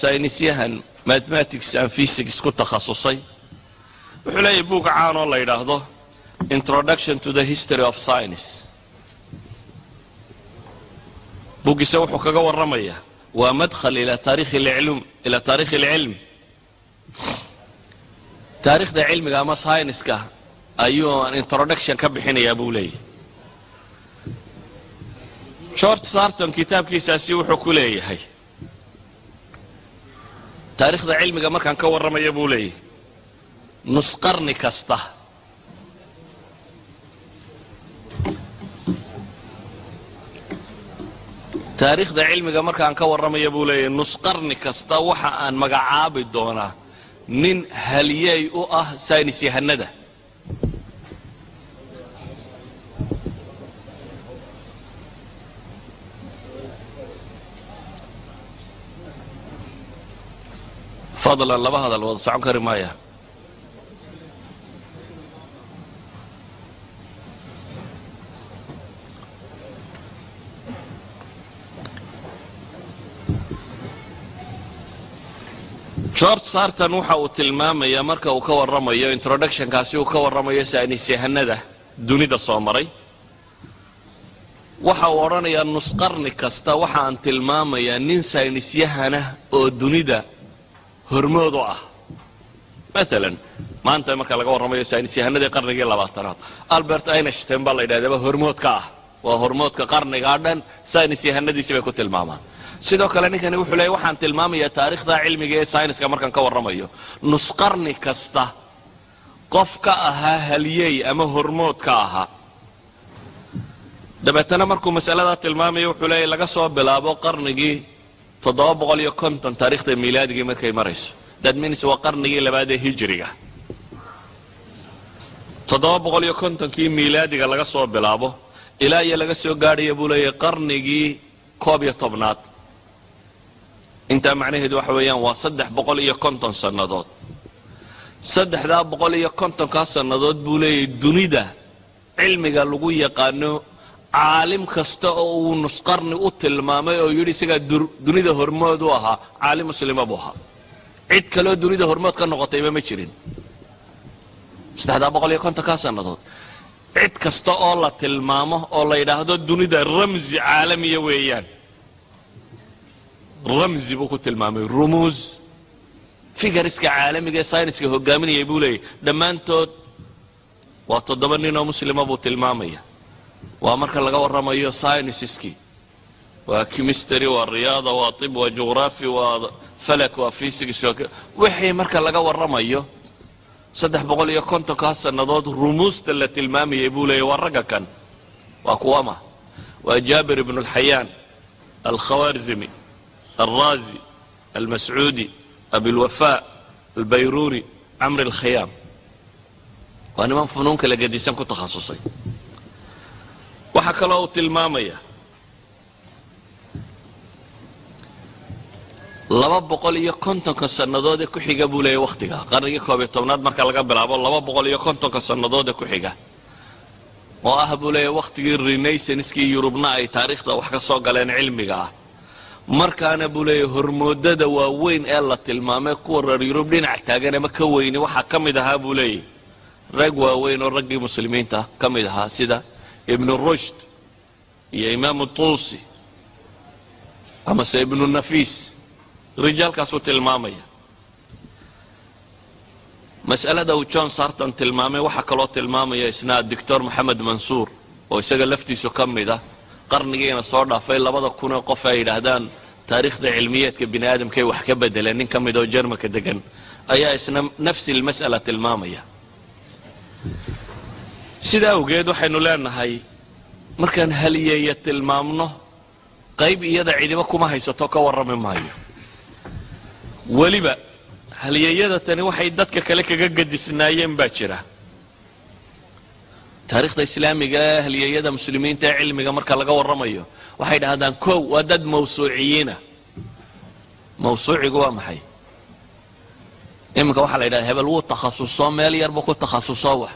saynisyahan mathematics and physics ku takhasusay. Wuxuu leeyahay buug caan oo la yidhaahdo introduction to the history of science. Buuggiisa wuxuu kaga warramayaa waa madkhal ila taarikhi lclum ila taarikhi alcilm taariikhda cilmiga ama syniska ayuu introduction ka bixinayaa buu leeyahy george sarton kitaabkiisaasi wuxuu ku leeyahay. Taariikhda cilmiga markaan ka warramaya buu leeyahay. Nusqarni kasta. Taariikhda cilmiga markaan ka warramaya buu leeyahay. Nusqarni kasta waxa aan magacaabi doonaa. Nin halyeey u ah saynis yahanada fadlan laba hadal wada socon kari maaya. George sarton waxa uu tilmaamayaa marka uu ka warramayo introductionkaasi uu ka warramayo saynisyahanada dunida soo maray. Waxa uu odhanayaa nusqarni kasta waxa aan tilmaamayaa nin saynisyahanah oo dunida hormood u ah. Maalan maanta marka laga warramayo saynisyahanadii qarnigii labaatanaad. Albert einstein baa la yidhahdaba hormoodka ah. Waa hormoodka qarnigaa dhan saynisyahanadiisi bay ku tilmaamaan. Sidoo kale ninkani wuxuu leeyay waxaan tilmaamayaa taariikhda cilmiga ee sayniska markaan ka warramayo. Nusqarni kasta qof ka ahaa halyey ama hormood ka ahaa. Dabeetana markuu masaladaa tilmaamaya wuxuu leeyay laga soo bilaabo qarnigii taariikhda miilaadigii markay marayso. Means waa qarnigii labaad ee iyo kontonkii miilaadiga laga soo bilaabo ilaa iyo laga soo gaadhaya buu leeyahay qarnigii koob iyo tobnaad. Intaa macnaheedu waxa weeyaan waa saddex boqol iyo konton sannadood. Saddexdaa boqol iyo kontonkaa sannadood buu leeyahy dunida cilmiga lagu yaqaano caalim kasta oo uu nusqarni u tilmaamay oo yidhi isagaa dunida hormood u ahaa caalim muslima buu ahaa. Cid kaleo dunida hormood ka noqotayba ma jirin. Kontonkaa sannadood cid kasta oo la tilmaamo oo la yidhaahdo dunida ramsi caalamiya weeyaan ramsi buu ku tilmaamay. Rumuus figariska caalamiga ee sayniska hogaaminayay buu leeyahy dhammaantood waa toddoba nin oo muslima buu tilmaamaya waa marka laga warramayo synisiskii waa chemistry waa riyaada waa tib waa jugraphy waa falak waa physics wixii marka laga warramayo saddex boqol iyo kontonkaa sannadood rumuusta la tilmaamayay buu leeyahy waa ragga kan waa kuwama waa jaabir ibnu alxayaan alkhawarzimi alraazi almascuudi abilwafa albayruni camri alkhayaam waa niman funuun kala gedisan ku takhasusay waxaa kaloo uu tilmaamaya laba boqol iyo kontonka sannadood ee ku xiga buu leeyahy wakhtiga qarnigii koob iyo tobnaad marka laga bilaabo laba boqol iyo kontonka sannadood ee ku xiga. Oo ah buu leeyahy wakhtigii renaissanskii yurubna ay taariikhda wax ka soo galeen cilmiga ah. Markaana buu leeyahy hormoodada waaweyn ee la tilmaamay kuwa reer yurub dhinac taagan ama ka weyni waxaa ka mid ahaa buu leeyahy rag waaweyn oo raggii muslimiinta ka mid ahaa sida ibnu rushd iyo imaamu tulsi amase ibnu nafiis rijaalkaasuu tilmaamaya. Mas'alada uu john sarton tilmaamay waxaa kaloo tilmaamaya isna doctor moxamed mansuur oo isaga laftiisu ka mid ah qarnigiina soo dhaafay labada kunoo qof ay yidhaahdaan taariikhda cilmiyeedka bini aadamkaay wax ka bedeleen nin ka mid oo jermanka degan ayaa isna nafsi lmas'ala tilmaamaya sidaa awgeed waxaynu leenahay markaan haliyeeya tilmaamno qayb iyada cidiba kuma haysato ka warrami maayo. Weliba halyeeyada tani waxay dadka kale kaga gadisnaayeen baa jira. Taariikhda islaamiga ee halyeeyada muslimiinta ee cilmiga marka laga warramayo waxay dhahdaan kow waa dad mawsuuciyiina. Mawsuucigu waa maxay? Iminka waxaa la yidhahda hebel wuu takhasuso meel yarba ku takhasuso wax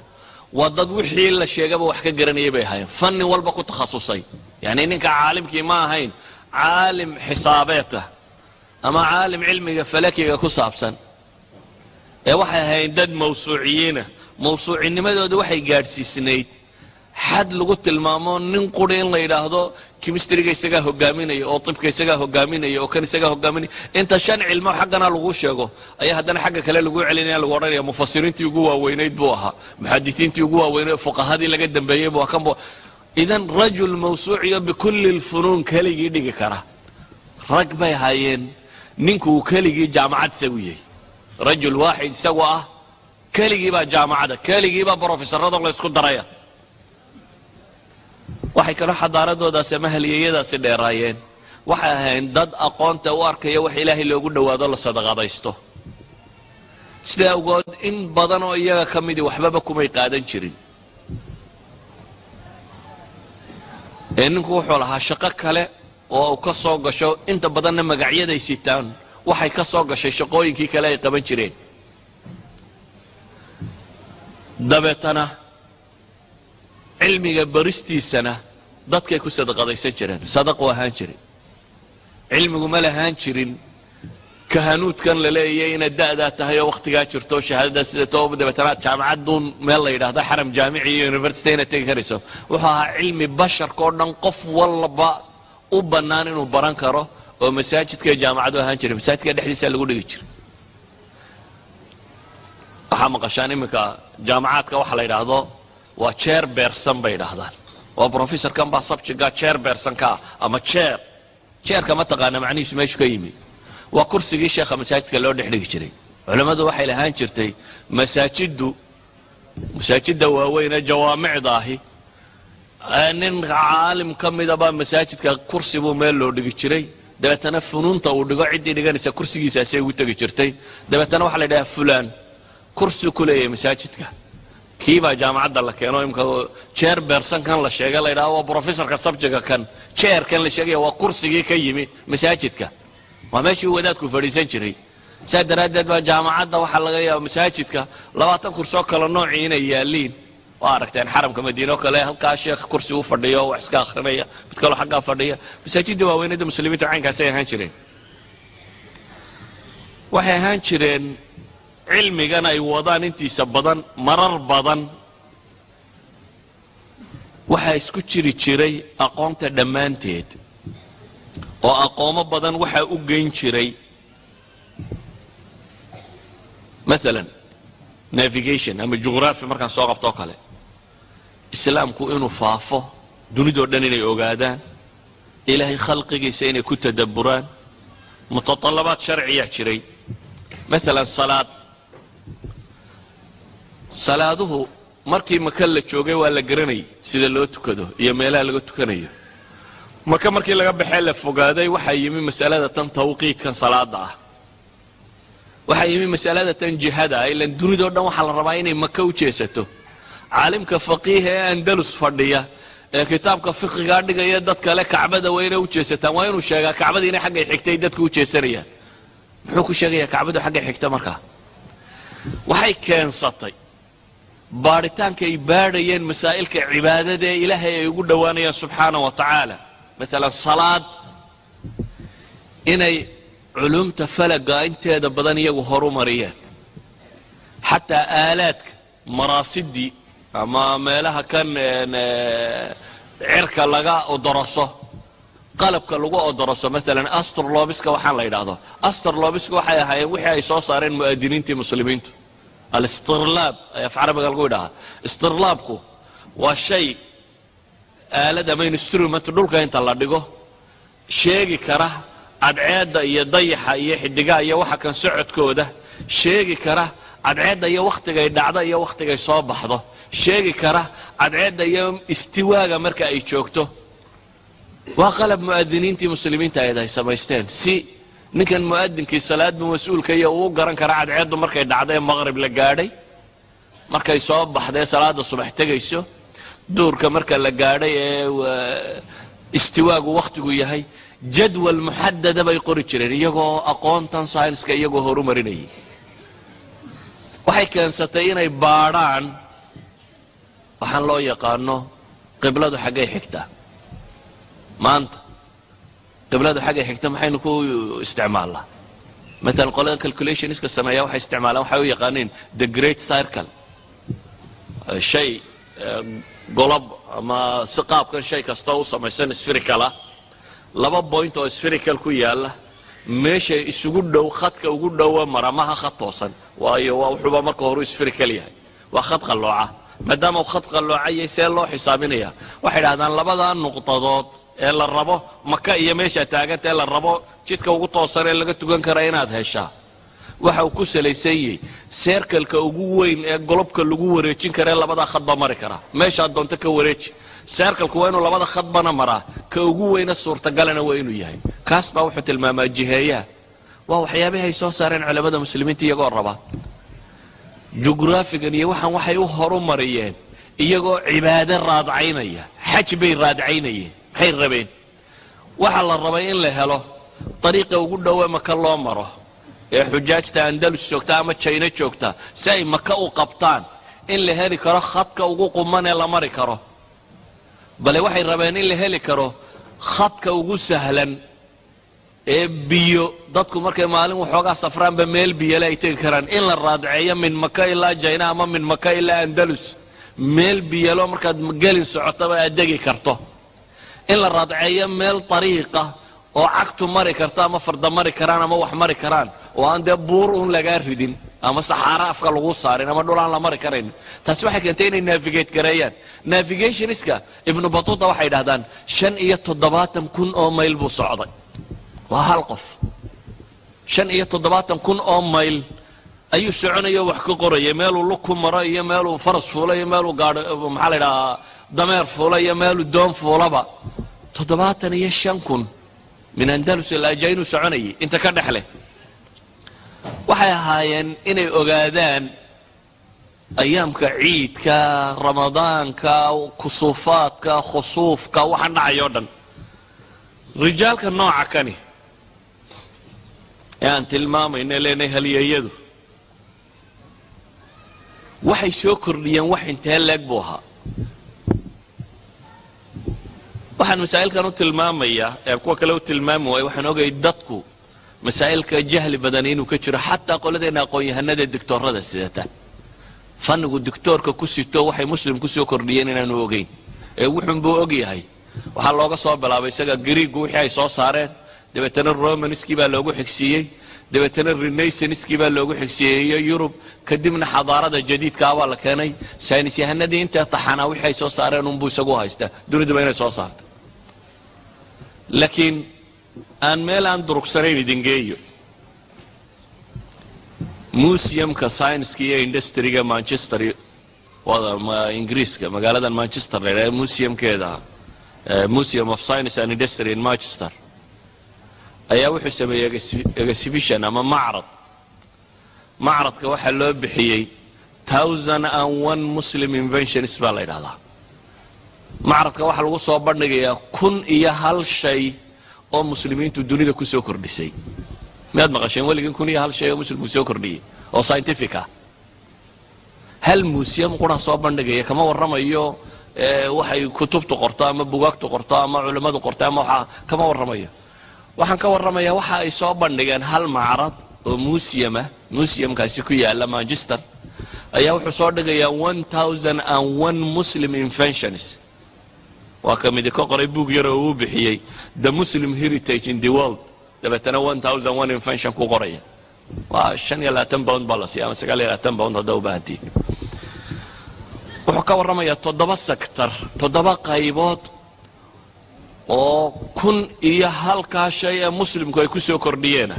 waa dad wixii la sheegaba wax ka garanayay bay ahaayeen. Fanni walba ku takhasusay. Yacni ninka caalimkii ma ahayn caalim xisaabeeta ama caalim cilmiga falakiga ku saabsan. Ee waxay ahayn dad mawsuuciyiina mawsuucinimadooda waxay gaadhsiisnayd. Xad lagu tilmaamo nin quri in la yidhaahdo kimistriga isagaa hogaaminaya oo ibka isagaa hogaaminaya oo kan isagaa hogaaminaya inta shan cilmo xaggana lagu sheego. Ayaa haddana xagga kale lagu celinaya lagu odhanaya mufasiriintii ugu waaweynayd buu ahaa. Muxadisiintii ugu waaweynayd fuqahadii laga dambeeyey buu kan idan rajul mawsuuciyo bikulli lfunuun keligii dhigi kara. Rag bay ahaayeen ninkuu keligii jaamacad isagu rajul waaxid isagoo ah. Keligiibaa jaamacada. Keligiibaa brofesorada laysku daraya waxay kaloo xadaaradoodaasi ama haliyeyadaasi dheeraayeen. Waxay ahayn dad aqoonta u arkaya wax ilaahay loogu dhowaado la sadaqadaysto. Sidaa awgood in badan oo iyaga ka midii waxbaba kumay qaadan jirin. Ee ninku wuxuu lahaa shaqo kale oo uu ka soo gasho inta badanna magacyaday sitaan waxay ka soo gashay shaqooyinkii kale ay qaban jireen. Dabeetana cilmiga baristiisana dadkay ku sadaqadaysan jireen. Sadaqu ahaan jiray. Cilmigu ma lahaan jirin. Kahanuudkan la leeyay inaad da'daa tahay oo wakhtigaa jirto shahaadadaas sidato dabeetana jaamacaduun meel la yidhaahdo xaram jaamici iyo university inaad tegi karayso. Wuxuu ahaa cilmi basharka oo dhan qof walba u bannaan inuu baran karo oo masaajidka jaamacadu ahaan jiray. Masaajidka dhexdiisa lagu dhigi jiray. Waxaa maqashaan iminka jaamacaadka waxa la yidhaahdo waa jeer beersan bay idhaahdaan. Waa brofessorkan baa sabjiga jeer beersanka ah ama jeer jeerka ma taqaana macnihiisu meeshu ka yimi. Waa kursigii sheekha masaajidka loo dhex dhigi jiray. Culammadu waxay lahaan jirtay masaajiddu masaajidda waaweynee jawaamicda ahi. Nin caalim ka midabaa masaajidka kursi buu meel loo dhigi jiray. Dabeetana funuunta uu dhigo ciddii dhiganaysa kursigiisaasay ugu tegi jirtay. Dabeetana waxaa la yidhaha fulaan. Kursi ku masaajidka kiibaa jaamacadda la keeno imka jeer beersankan la sheega la yidhaha waa brofessorka sabjiga kan jeerkan la sheegaya waa kursigii ka yimi masaajidka. Waa meeshii wadaadku fadhiisan jiray. Saa daraaddeed baa jaamacadda waxaa laga yaaba masaajidka labaatan kursoo kale noocii inay yaaliin waa aragteen xaramka madiine oo kale halkaa sheekh kursi u fadhiyo wax iska akhrinaya mid kaloo xaggaa fadhiya. Masaajidda waaweynada muslimiinta caynkaasay ahaan jireen. Waxay ahaan jireen cilmigan ay wadaan intiisa badan marar badan. Waxaa isku jiri jiray aqoonta dhammaanteed. Oo aqoomo badan waxaa u geyn jiray. Maalan navigation ama jugraphy markaan soo qabto oo kale. Islaamku inuu faafo dunidoo dhan inay ogaadaan. Ilaahay khalqigiisa inay ku tadabburaan mutatallabaad sharciyaa jiray. Maalan salaad salaaduhu markii maka la joogay waa la garanayay sida loo tukado iyo meelaha laga tukanayo. Maka markii laga baxee la fogaaday waxaa yimi masalada tan tawqiidkan salaada ah. Waxaa yimi masalada tan jihada ah ilan dunidoo dhan waxaa la rabaa inay maka u jeesato. Caalimka faqiiha ee andalus fadhiya ee kitaabka fiqigaa dhigaya dad kale kacbada waa inay u jeesataan waa inuu sheegaa kacbada inay xaggay xigtay dadku u jeesanayaan muxuu ku sheegayaa kacbadu xaggay xigta markaa? Waxay keensatay baadhitaanka ay baadhayeen masaa'ilka cibaadada ee ilaahay ay ugu dhowaanayaan subxaana wa tacaala maalan salaad inay culumta falaga inteeda badan iyagu horu mariyeen xataa aalaadka maraasidii ama meelaha kan cirka laga odoroso qalabka lagu odoroso. Maalan astrolobiska waxaan la yidhaahdo. Astrolobiska waxay ahaayeen wixii ay soo saareen mu'adiniintii muslimiintu alistirlaab ayaa af carabiga lagu yidhahaa istirlaabku waa shay aalad ama instrument dhulka inta la dhigo sheegi kara cadceedda iyo dayaxa iyo xidigaha iyo waxa kan socodkooda sheegi kara cadceedda iyo wakhtigay dhacdo iyo wakhtigay soo baxdo sheegi kara cadceedda iyo istiwaaga marka ay joogto. Waa qalab mu'adiniintii muslimiinta ayd ay samaysteen si ninkan mu'adinkii salaadbu mas'uulka iyo uu garan kara cadceeddu markay dhacda ee maqrib la gaadhay markay soo baxdae salaada subax tegayso duurka marka la gaadhay ee istiwaagu wakhtigu yahay jadwal muxadada bay qori jireen iyagoo aqoontan saynska iyagoo horumarinayay. Waxay keensatay inay baadhaan waxaan loo yaqaano qibladu xaggay xigtaa maanta qibladu xaggay xigta maxaynu ku isticmaalnaa? Maalan qolada calculationska sameeya waxay isticmaalaan waxay u yaqaaniin the great circle. Shay golob ama si qaabkan shay kastoo u samaysan sphericalah laba point oo spherical ku yaalla meesha isugu dhow khadka ugu dhowa mara maha khad toosan. Waayo waa wuxuuba marka horu spherical yahay. Waa khad qallooca. Maadaama khad qalloocayay see loo xisaabinaya waxay dhahdaan labadaa nuqdadood ee la rabo maka iyo meesha taaganta ee la rabo jidka ugu toosan ee laga tukan kara inaad heshaa. Waxa uu ku salaysan yahay seerkalka ugu weyn ee golobka lagu wareejin karee labadaa khadba mari karaa. Meeshaad doonto ka wareeji. Seerkalku waa inuu labada khadbana maraa. Ka ugu weyna suurtagalana waa inuu yahay. Kaas baa wuxuu tilmaamaa jiheeyaha waa waxyaabihi ay soo saareen culammada muslimiinta iyagoo rabaa jugraafigan iyo waxaan waxay u horumariyeen iyagoo cibaado raadcaynaya xaj bay raadcaynayeen maxay rabeen. Waxaa la rabay in la helo dariiqa ugu dhowe maka loo maro ee xujaajta andalus joogta ama jayno joogta si ay maka u qabtaan in la heli karo khadka ugu quman ee la mari karo. Bale waxay rabeen in la heli karo khadka ugu sahlan ee biyo. Dadku markay maalin waxoogaa safraanba meel biyole ay tegi karaan. In la raadceeyo min maka ilaa jayna ama min maka ilaa andalus. Meel biyalo markaad gelin socotaba aad degi karto in la raadceeyo meel ariiqa oo cagtu mari karto ama farda mari karaan ama wax mari karaan oo aan dee buur un lagaa ridin ama saxaaro afka lagu saarin ama dhul aan la mari karayn. Taasi waxay keentay inay navigate gareeyaan. Navigationska ibnu batuuta waxay dhahdaan shan iyo toddobaatan kun oo mayl buu socday. Waa hal qof. Shan iyo toddobaatan kun oo mayl ayuu soconayo wax ka qorayay meeluu lug ku maro iyo meeluu faras fuula iyo meeluu gaadh maxaa la ydhahaa dameer fuula iyo meeluu doon fuulaba. Toddobaatan iyo shan kun min andalus ilaa jaynuu soconayay inta ka dhex leh. Waxay ahaayeen inay ogaadaan ayaamka ciidka ramadaanka kusuufaadka khusuufka waxaan dhacay o dhan. Rijaalka nooca kani ee aan tilmaamayno leenahay halyeeyadu waxay soo kordhiyeen wax intee leeg buu ahaa waxaan masaa'ilkan u tilmaamayaa ee kuwa kale u tilmaami waaya waxaan ogayay dadku masaa'ilka jahli badan inuu ka jiro xataa qoladeenna aqoon-yahanada dictoorada sidata. Fannigu dictoorka ku sito waxay muslim ku soo kordhiyeen inaanu ogeyn. Ee wuxunbuu og yahay. Waxaa looga soo bilaabay isaga griigu wixii ay soo saareen. Dabeetana romanskii baa loogu xigsiiyey. Dabeetana renaissanskii baa loogu xigsiiyeeyo yurub kadibna xadaarada jadiidkaabaa la keenay. Saynis yahanadii inta taxanaa wixii ay soo saareen unbuu isagu haystaa. Duniduba inay soo saarta laakiin aan meel aan durugsanayn idin geeyo museumka scienska iyo industriga manchester ingiriiska magaaladan manchester la ydhaha museumkeeda museum of science and industry in manchester ayaa wuxuu sameeyey exhibition ama macrad. Macradka waxaa loo bixiyey muslim inventions baa la ydhahdaa macradka waxaa lagu soo bandhigayaa kun iyo hal shay oo muslimiintu dunida ku soo kordhisay. Miyaad maqasheen weligin kun iyo hal shay oo muslimku soo kordhiyey? Oo scientific ah. Hal museum qura soo bandhigaya kama warramayo waxay kutubtu qorto ama bugaagtu qorto ama culimmadu qorto ama waxa kama warramayo? Waxaan ka warramayaa waxa ay soo bandhigeen hal macrad oo museum ah. Museumkaasi ku yaalla manchester. Ayaa wuxuu soo dhigayaa muslim inventions waa ka midi ka qoray buug yar oo uu bixiyey the muslim heritage in the world. Dabeetana invention ku qoraya. Waa bound baa la siiya ama bound haddaa u wuxuu ka warramayaa toddoba sector toddoba qaybood oo kun iyo halkaa shay ee muslimku ay ku soo kordhiyeena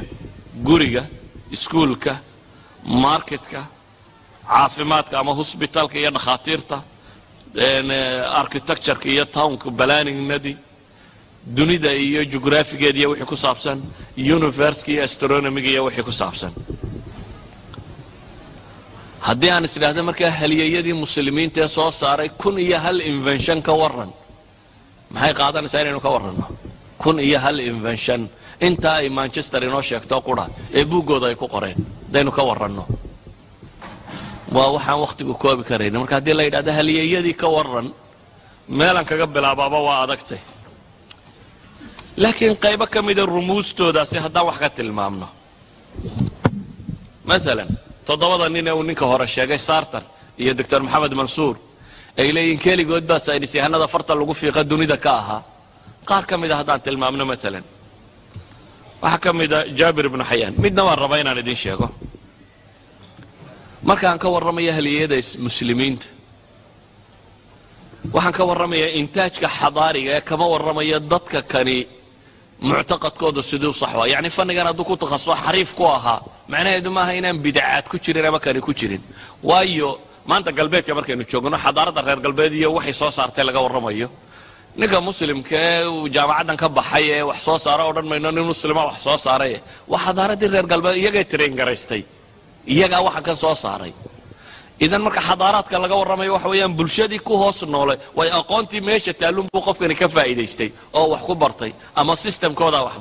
guriga iskuulka marketka caafimaadka ama hosbitaalka iyo dhakhaatiirta architectureka iyo townka balaningnadii dunida iyo jugraafigeed iyo wixii ku saabsan. Universka iyo astronomiga iyo wixii ku saabsan. Haddii aan is idhaahda markaa halyeeyadii muslimiinta ee soo saaray kun iyo hal invention ka waran maxay qaadanaysaa inaynu ka warranno? Kun iyo hal invention. Intaa ay manchester inoo sheegto qura ee buuggooda ay ku qoreen. Haddaynu ka warranno waa waxaan wakhtigu koobi karayna. Marka haddii la yidhahdo halyeeyadii ka warran meelaan kaga bilaabaaba waa adagtay. Laakiin qaybo ka mida rumuustoodaasi haddaan wax ka tilmaamno. Maalan toddobada nin ee uu ninka hore sheegay sartar iyo doctor maxamed mansuur ay leeyihiin keligood baa saynis yahanada farta lagu fiiqa dunida ka ahaa qaar ka mida haddaan tilmaamno maalan waxaa ka mida jaabir ibnu xayaan. Midna waan rabaa inaan idin sheego markaan ka warramaya haliyada muslimiinta waxaan ka warramayaa intaajka xadaariga ee kama warramaya dadka kani muctaqadkooda siduu sax waa. Yacni fannigan hadduu ku takhasuso xariif ku ahaa macnaheedu maaha inaan bidacaad ku jirin ama kani ku jirin. Waayo maanta galbeedka markaynu joogno xadaaradda reer galbeed iyo waxay soo saartay laga warramayo. Ninka muslimka ee jaamacaddan ka baxay ee wax soo saara odhan mayno nin muslima wax soo saaray waa xadaaraddii reer galbeed iyagay train garaystay iyagaa waxa ka soo saaray. Idan marka xadaaraadka laga warramayo waxa weeyaan bulshadii ku hoos noolay way aqoontii meesha taalluunbuu qofkani ka faa'iidaystay oo wax ku bartay ama sistemkoodaa wax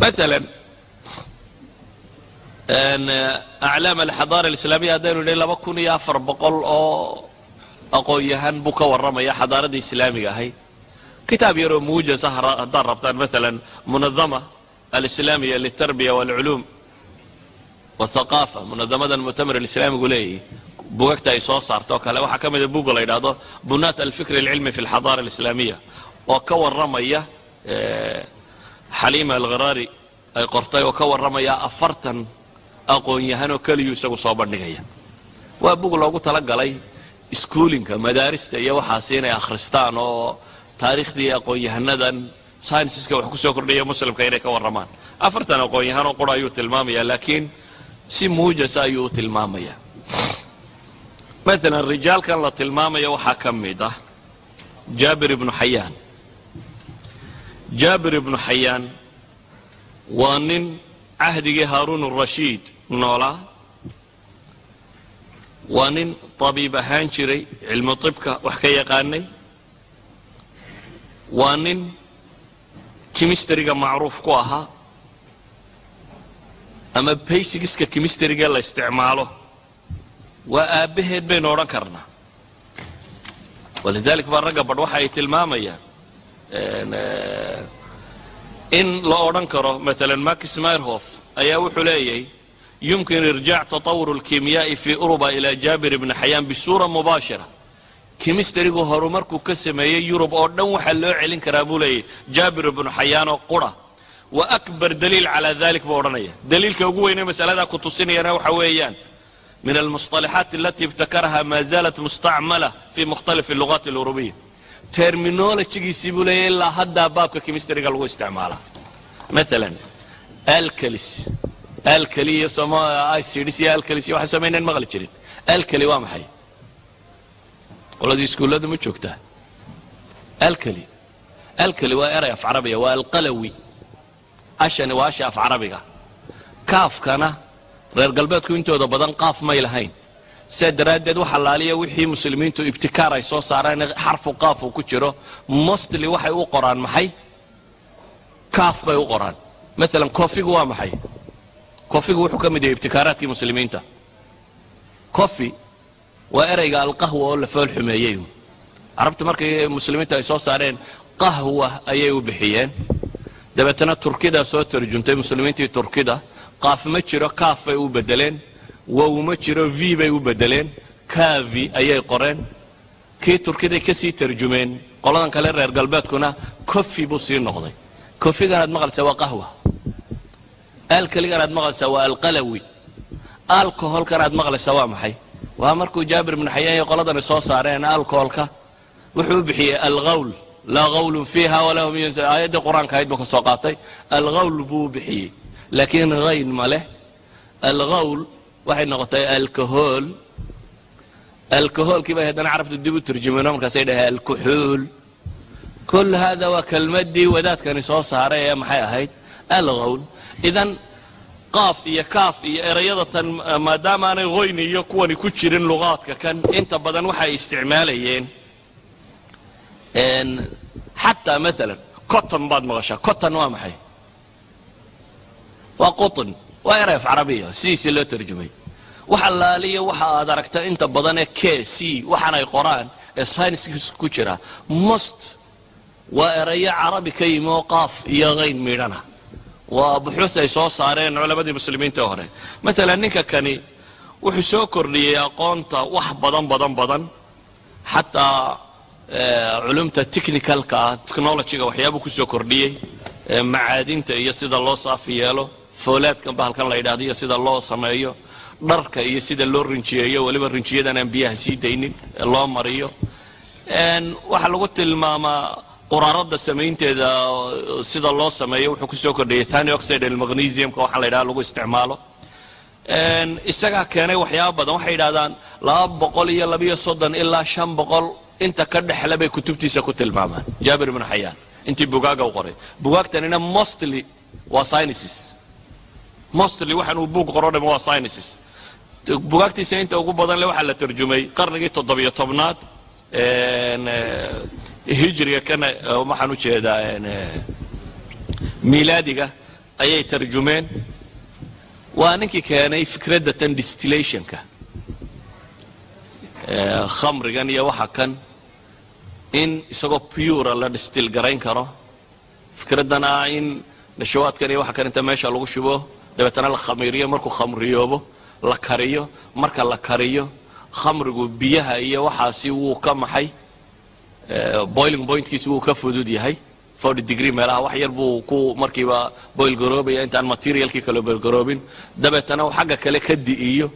maalan aclaam alxadaara alislaamiya haddaynu idhi laba kun iyo afar boqol oo aqoon-yahan buu ka warramaya xadaaradda islaamiga ahayd kitaab yaroo muujasa haddaad rabtaan maalan munadama alislaamiya litarbiya walculuum wathaqaafa munadamadan muctamar alislaamigu leeyahy bugagta ay soo saarto oo kale waxaa ka mida buga la yidhaahdo bunaat alfikri alcilmi fi alxadaara alislaamiya oo ka warramaya xaliima algharaari ay qortay oo ka warramaya afartan aqoon-yahanoo keliyuu isagu soo bandhigaya. Waa bug loogu talagalay iskuulinka madaarista iyo waxaasi inay akhristaan oo taariikhdii aqoon-yahanadan scienceska wax ku soo kordhaya muslimka inay ka warramaan. Afartan aqoon-yahanoo si muujasa ayuu u tilmaamaya. Maalan rijaalkan la tilmaamaya waxaa ka mid ah jaabir ibnu xayaan. Jaabir ibnu xayaan waa nin cahdigii haaruun rashiid noolaa waa nin tabiib ahaan jiray cilmu tibka wax ka yaqaanay waa nin kimistariga macruuf ku ahaa ama baysigiska kimistariga la isticmaalo waa aabbaheed baynu odhan karnaa walidalik baa ragga badh waxa ay tilmaamayaan in la odhan karo maalan makis myrhof ayaa wuxuu leeyahay yumkin irjaac tatawur اlkimyaa'i fi uruba ila jaabir ibni xayaan bisuura mubaashira. Kimistarigu horumarkuu ka sameeyey yurub oo dhan waxaa loo celin karaa buu leeyahy jaabir ibnu xayaanoo qura wa akbar daliil calaa dalik buu odhanaya daliilka ugu weynee masaladaa ku tusinayana waxa weeyaan min almusطalaxaat alati ibtakaraha ma zalat mustacmala fi mukhtalif اlugaat اlurubiya terminologigiisii buu leeyahy ilaa haddaa baabka kimistariga lagu isticmaalaa maalan alkalis alkali iyo icidis iyo alkalis iyo waxay samaynayn maqli jirin alkali waa maxay qoladii iskuullada ma joogtaa alkali alkali waa eray af carabiga waa alqalawi ashani waa asha af carabiga. Kaafkana reer galbeedku intooda badan qaaf may lahayn. Sidaa daraaddeed wax allaaliya wixii muslimiintu ibtikaar ay soo saareen xarfu qaaf uu ku jiro. Mostly waxay u qoraan maxay? Kaaf bay u qoraan. Maalan kofigu waa maxay? Kofigu wuxuu ka mid yahay ibtikaaraadkii muslimiinta. Cofi waa erayga alqahwa oo la fool xumeeyey. Carabtu markay muslimiinta ay soo saareen qahwa ayay u bixiyeen dabeetana turkidaa soo tarjuntay muslimiintii turkida qaaf ma jiro kaaf bay u bedeleen wow ma jiro v bay u bedeleen kavi ayay qoreen. Kii turkiday ka sii tarjumeen qoladan kale reer galbeedkuna cofi buu sii noqday. Cofiganaad maqlaysaa waa qahwa. Alkaliganaad maqlaysaa waa alqalawi. Alcoholkanaad maqlaysaa waa maxay? Waa markuu jaabir ibnu xayaan iyo qoladani soo saareen alcoholka wuxuu u bixiyey alghawl laa gawlun fiiha walaa hum aayaddii qur'aanka ahayd buu ka soo qaatay alghawl buu bixiyey laakiin hayn ma leh alghawl waxay noqotay alcohol alcoholkii bay haddana carabtu dib u turjumeen oo markaasay dhahay alkuxuul kul hada waa kelmaddii wadaadkani soo saaray ee maxay ahayd alghawl idan qaaf iyo kaaf iyo erayada tan maadaama aanay hoyni iyo kuwani ku jirin luqaadka kan inta badan waxay isticmaalayeen xataa maalan cotton baad maqashaa cotton waa maxay? Waa qutn waa eray af carabiya sidiisii loo tarjumay. Wax allaaliya waxa aad aragta inta badan ee k c waxaan ay qoraan ee syniskiis ku jira. Most waa erayo carabi ka yimi oo qaaf iyo hayn miidhana waa buxuud ay soo saareen culamadii muslimiinta hore. Maalan ninka kani wuxuu soo kordhiyey aqoonta wax badan badan badan. Xataa culumta technicalka ah technologyga waxyaabuu ku soo kordhiyey. Macaadinta iyo sida loo saafi yeelo foolaadkan bahalkan la yidhahdo iyo sida loo sameeyo dharka iyo sida loo rinjiyeeyo weliba rinjiyadan aan biyaha sii daynin loo mariyo. Waxaa lagu tilmaamaa quraarada samaynteeda sida loo sameeyo wuxuu ku soo kordhiyey thani oxide almagnesiumka waxaa la yidhaha lagu isticmaalo. Isagaa keenay waxyaaba badan waxay yidhahdaan laba boqol iyo labiyo soddon ilaa shan boqol inta ka dhexle bay kutubtiisa ku tilmaamaan. Jaabir ibnu xayaan intii bugaaga u qoray. Bugaagtanina mostly waa sciences mostly waxaan uu buug qoro dham waa sciences bugaagtiisa inta ugu badan le waxaa la tarjumay qarnigii toddobiyo tobnaad hijriga kana waxaan u jeedaa miilaadiga ayay tarjumeen. Waa ninkii keenay fikradda tan distillationka khamrigan iyo waxa kan in isagoo pura la distil garayn karo. Fikraddan ah in nashawaadkan iyo waxa kan inta meesha lagu shubo dabeetana la khamiiriyo markuu khamriyoobo la kariyo marka la kariyo khamrigu biyaha iyo waxaasi wuu ka maxay boiling pointkiisi wuu ka fudud yahay. Forty degree meelaha wax yar buu ku markiiba boil garoobaya intaan materialkii kale boilgaroobin dabeetana uu xagga kale ka di'iyo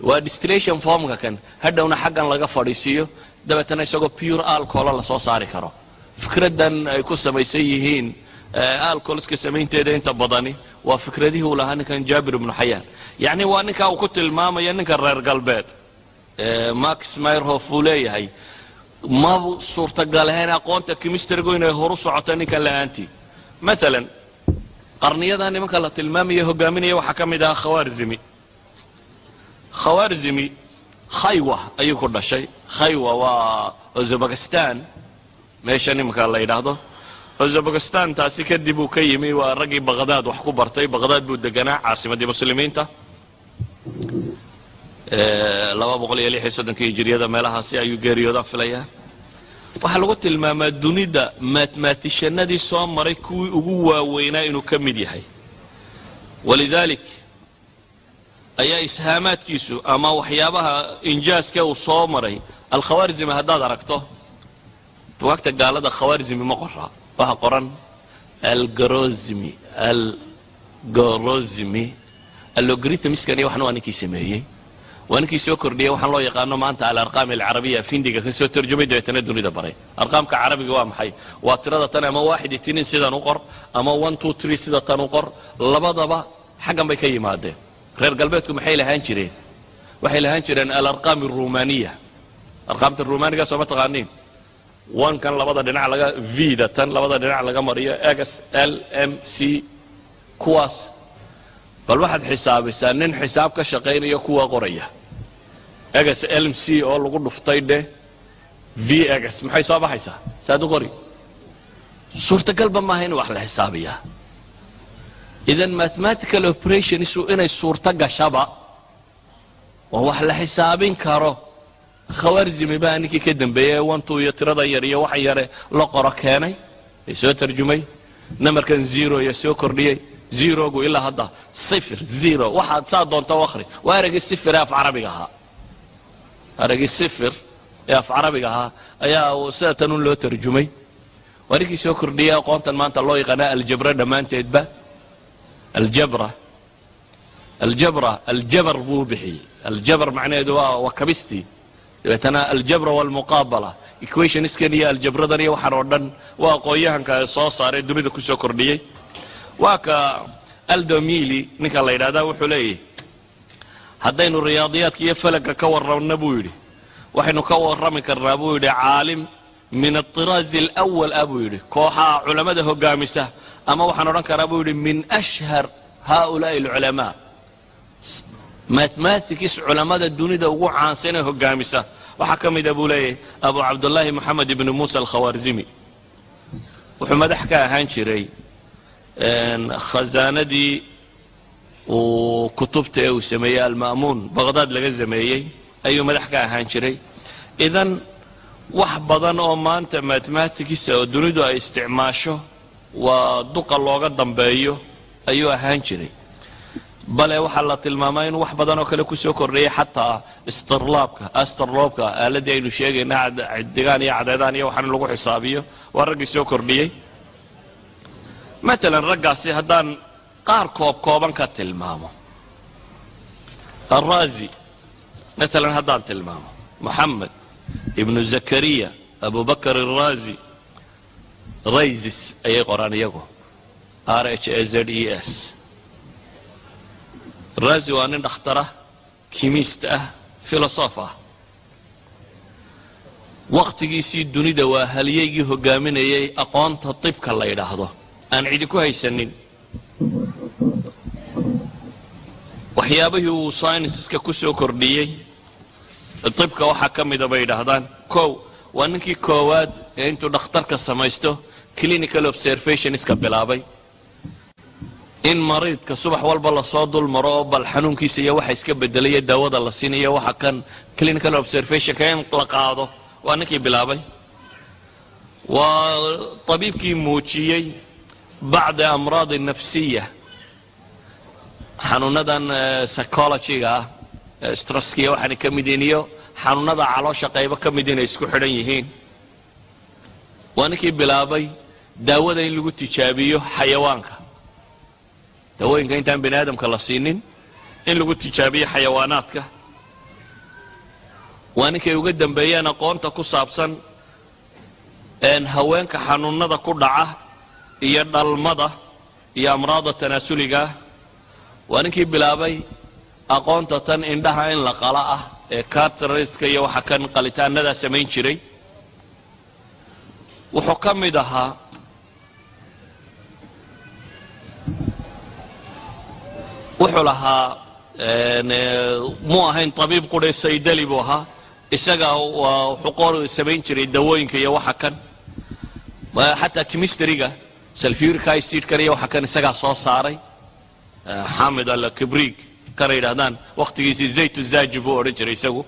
waa distillation formka kan. Hadhowna xaggan laga fadhiisiiyo dabeetana isagoo pure alcohola la soo saari karo. Fikraddan ay ku samaysan yihiin alcoholska samaynteeda inta badani waa fikradihii uu lahaa ninkan jaabir ibnu xayaan. Yacni waa ninkaa uu ku tilmaamaya ninka reer galbeed. Max myrhof uu leeyahay ma suurtagalheen aqoonta kimistarigu inay horu socoto ninkan la'aantii. Maalan qarniyada nimanka la tilmaamaya hogaaminaya waxaa ka mid ahaa khawaarzimi khawaarzimi khaywa ayuu ku dhashay. Khaywa waa uzbekistan. Meesha nimanka la yidhaahdo. Uzbekistan taasi kadib uu ka yimi waa raggii baqdaad wax ku bartay. Baqdaad buu deganaa caasimadii muslimiinta. Hijiriyada meelahaasi ayuu geeriyoodan filayaa waxaa lagu tilmaamaa dunida maatmatishanadii soo maray kuwii ugu waaweynaa inuu ka mid yahay. Walidaalik ayaa ishaamaadkiisu ama waxyaabaha injaaska uu soo maray alkhawaarzimi haddaad aragto buwaagta gaalada khawaarzimi ma qoraa waxa qoran algarozimi algorozimi allogarithmiskan iyo waxna waa ninkii sameeyey waa ninkii soo kordhiyey waxaan loo yaqaano maanta alarqaam alcarabiya findiga ka soo tarjumay dabeetana dunida baray. Arqaamka carabiga waa maxay? Waa tirada tan ama waaxid itinin sidan u qor ama one two tree sida tan u qor labadaba xaggan bay ka yimaadeen reer galbeedku maxay lahaan jireen? Waxay lahaan jireen alarqaam arumaniya arqaamta rumaaniga soo ma taqaaniin. Wankan labada dhinac laga vida tan labada dhinac laga mariyo x l m c kuwaas. Bal waxaad xisaabisaa nin xisaab ka shaqaynaya kuwa qoraya. X lm c oo lagu dhuftay dheh v x. Maxay soo baxaysaa? Saad u qori. Suurtagalba maaha in wax la xisaabiyaa idan mathematical operations inay suurto gashaba oo wax la xisaabin karo khawaarzimi baa ninkii ka dambeeyey wantu iyo tirada yar iyo waxa yare la qoro keenay ee soo tarjumay namarkan zero iyo soo kordhiyey zerogu ilaa hadda sifir zero waxaad saa doonta u waa eraggii sifir ee af carabiga ahaa. Eraggii sifir ee af carabiga ahaa ayaa sida tan un loo tarjumay. Waa ninkii soo kordhiyey aqoontan maanta loo yaqaana aljabra dhammaanteedba aljabra aljabra aljabar buu bixiyey aljabar macnaheedu waa kabistii dabeetana aljabra walmuqaabala equationskan iyo aljabradan iyo waxaan oo dhan waa aqoon-yahanka soo saaray dunida ku soo kordhiyey waa ka aldomili ninka la yidhahda wuxuu leeyahy haddaynu riyaadiyaadka iyo falaga ka warramna buu yidhi waxaynu ka warrami karnaa buu yidhi caalim min aطiraazi alawal buu yidhi kooxaa culammada hogaamisa ama waxaan odhan karaa buu yidhi min ashhar haulaai alculamaa. Mathematics culammada dunida ugu caansan ee hogaamisa. Waxaa ka mida buu leeyahay abu cabdullaahi moxamed ibni muusa alkhawaarzimi wuxuu madax ka ahaan jiray khasaanadii uu kutubta ee uu sameeyey alma'muun baqhdaad laga sameeyey ayuu madax ka ahaan jiray. Idan wax badan oo maanta mathematicsa oo dunidu ay isticmaasho waa duqa looga dambeeyo ayuu ahaan jiray. Bale waxaa la tilmaamaa inuu wax badan oo kale ku soo kordhayay xataa istirlaabka astarloobka aaladii aynu sheegayna digaan iyo cadeedaan iyo waxaan lagu xisaabiyo waa raggii soo kordhiyey. Maalan raggaasi haddaan qaar koob kooban ka tilmaamo. Araazi maalan haddaan tilmaamo. Moxamed ibnu zakariya abubakar araazi raysis ayay qoraan iyagu. R h a z e s. Raazi waa nin dhakhtara kimist ah filosof ah. Wakhtigiisii dunida waa halyaygii hogaaminayay aqoonta tibka la yidhaahdo. Aan cidi ku haysanin. Waxyaabihii uu synsiska ku soo kordhiyey tibka waxaa ka mida bay yidhaahdaan. Kow waa ninkii koowaad ee intuu dhakhtarka samaysto clinical observationska bilaabay. In mariidka subax walba la soo dul maro oo bal xanuunkiisa iyo waxa iska bedelaya daawada la siinayo waxa kan clinical observationka in la qaado waa ninkii bilaabay. Waa tabiibkii muujiyey bacda amraadi nafsiya xanuunadan psychologyga ah stresskiya waxaana ka mid iyo xanuunada caloosha qaybo ka mid inay isku xidhan yihiin. Waa ninkii bilaabay daawada in lagu tijaabiyo xayawaanka. Daawooyinka intaan bani aadamka la siinin in lagu tijaabiyo xayawaanaadka. Waa ninkay uga dambeeyeen aqoonta ku saabsan haweenka xanuunada ku dhaca iyo dhalmada iyo amraada tanaasuligaah waa ninkii bilaabay aqoonta tan indhaha in la qala ah ee cartariska iyo waxa kan qalitaanadaa samayn jiray. Wuxuu ka mid ahaa wuxuu lahaa muu ahayn tabiib qudhe saydali buu ahaa. Isaga qor samayn jiray dawooyinka iyo waxa kan. Xataa chemistryga salfuric icidkan iyo waxa kan isagaa soo saaray. Xamid alkibrig kana yidhahdaan wakhtigiisii zayt zaji buu odhan jiray isagu.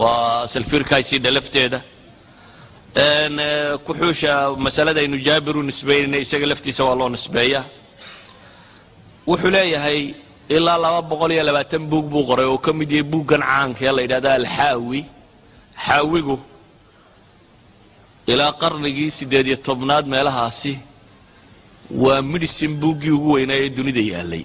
Waa salfuric icida lafteeda. Kuxuusha masalada aynu jaabiru nisbaynayna isaga laftiisa waa loo nisbeeyaa. Wuxuu leeyahay ilaa laba boqol iyo labaatan buug buu qoray oo ka mid yahay buuggan caanka ee la yidhahda alxaawi. Xaawigu ilaa qarnigii siddeed iyo tobnaad meelahaasi waa medicine buuggii ugu weynaa ee dunida yaalay.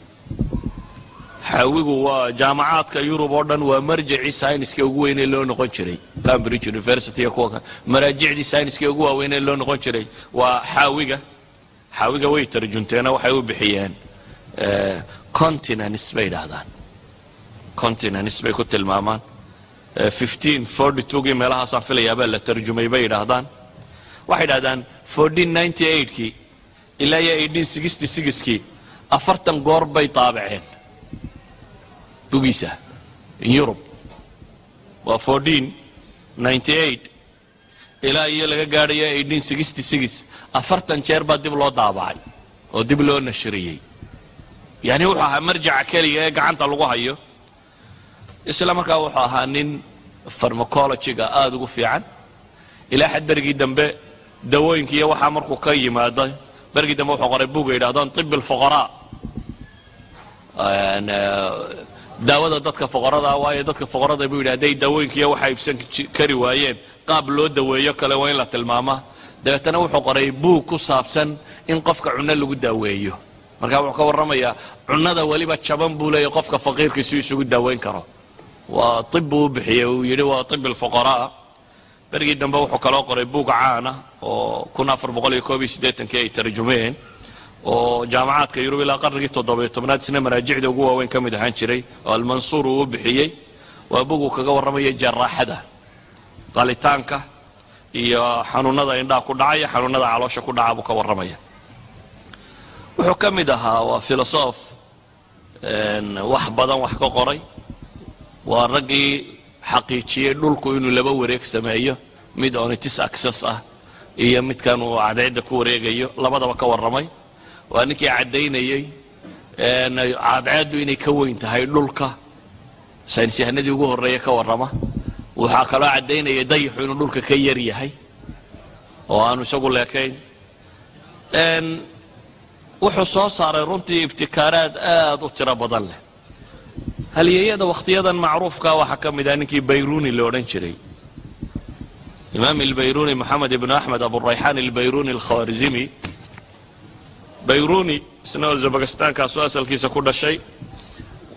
Xaawigu waa jaamacaadka yurub oo dhan waa marjacii sayniska ugu weynee loo noqon jiray. Cambridge university iyo kuwa maraajicdii sayniska ugu waaweynee loo noqon jiray waa xaawiga. Xaawiga way tarjunteena waxay u bixiyeen continents bay idhaahdaan continents bay ku tilmaamaan twogii meelahaasaan filayaabaa la tarjumay bay idhaahdaan waxay idhahdaan fourteen ninety eightkii ilaa iyo sixkii afartan goor bay taabaceen bugiisa europe. Waa ilaa iyo laga gaadhayo afartan jeer baa dib loo daabacay oo dib loo nashriyey yani wuxuu ahaa marjaca keliya ee gacanta lagu hayo. Isla markaa wuxuu ahaa nin farmacolojiga aada ugu fiican. Ilaa xad dambe dawooyinka waxaa markuu ka yimaada berigii dambe wuxuu qoray buga yidhahdaan طib اlfuqaraa eh, daawada dadka fuqaradaa waayo dadka fuqarada buu yidhi hadday daawooyinkiiyo waxa iibsan kari waayeen. Qaab loo daweeyo kale waa in la tilmaamaa dabeetana wuxuu qoray buug ku saabsan in qofka cunno lagu daaweeyo markaa wuxuu ka warramayaa cunnada weliba jaban buu leeyahy qofka faqiirkiisu isugu daaweyn karo. Waa ib buu u bixiyey uu yidhi waa ib alfuqaraa. Berigii dambe wuxuu kaloo qoray buug caana oo ay tarjumeen oo jaamacaadka yurub ilaa qarnigii toddobiyo tobnaad isna maraajicda ugu waaweyn ka mid ahaan jiray oo almansuur uu u bixiyey. Waa bug uu kaga warramaya jaraaxada qalitaanka iyo xanuunada indhaha ku dhacaya xanuunada caloosha ku dhaca buu ka warramaya wuxuu ka mid ahaa waa filosof wax badan wax ka qoray. Waa raggii xaqiijiyey dhulku inuu laba wareeg sameeyo mid onitis access ah iyo midkan uu cadceedda ku wareegayo labadaba ka warramay. Waa ninkii caddaynayey cadceeddu inay ka weyn tahay dhulka saynisyahanadii ugu horreeya ka warrama. Waxaa kaloo caddaynaya dayaxu inuu dhulka ka yar yahay oo aanu isagu leekayn wuxuu soo saaray runtii ibtikaaraad aad u tiro badan leh. Halyeeyada wakhtiyadan macruufka waxaa ka mid ah ninkii bayruni la odhan jiray. Imaam albayruni moxamed ibnu axmed aburayxaan albayruni alkhawarizimi bayruni isna oo asalkiisa ku dhashay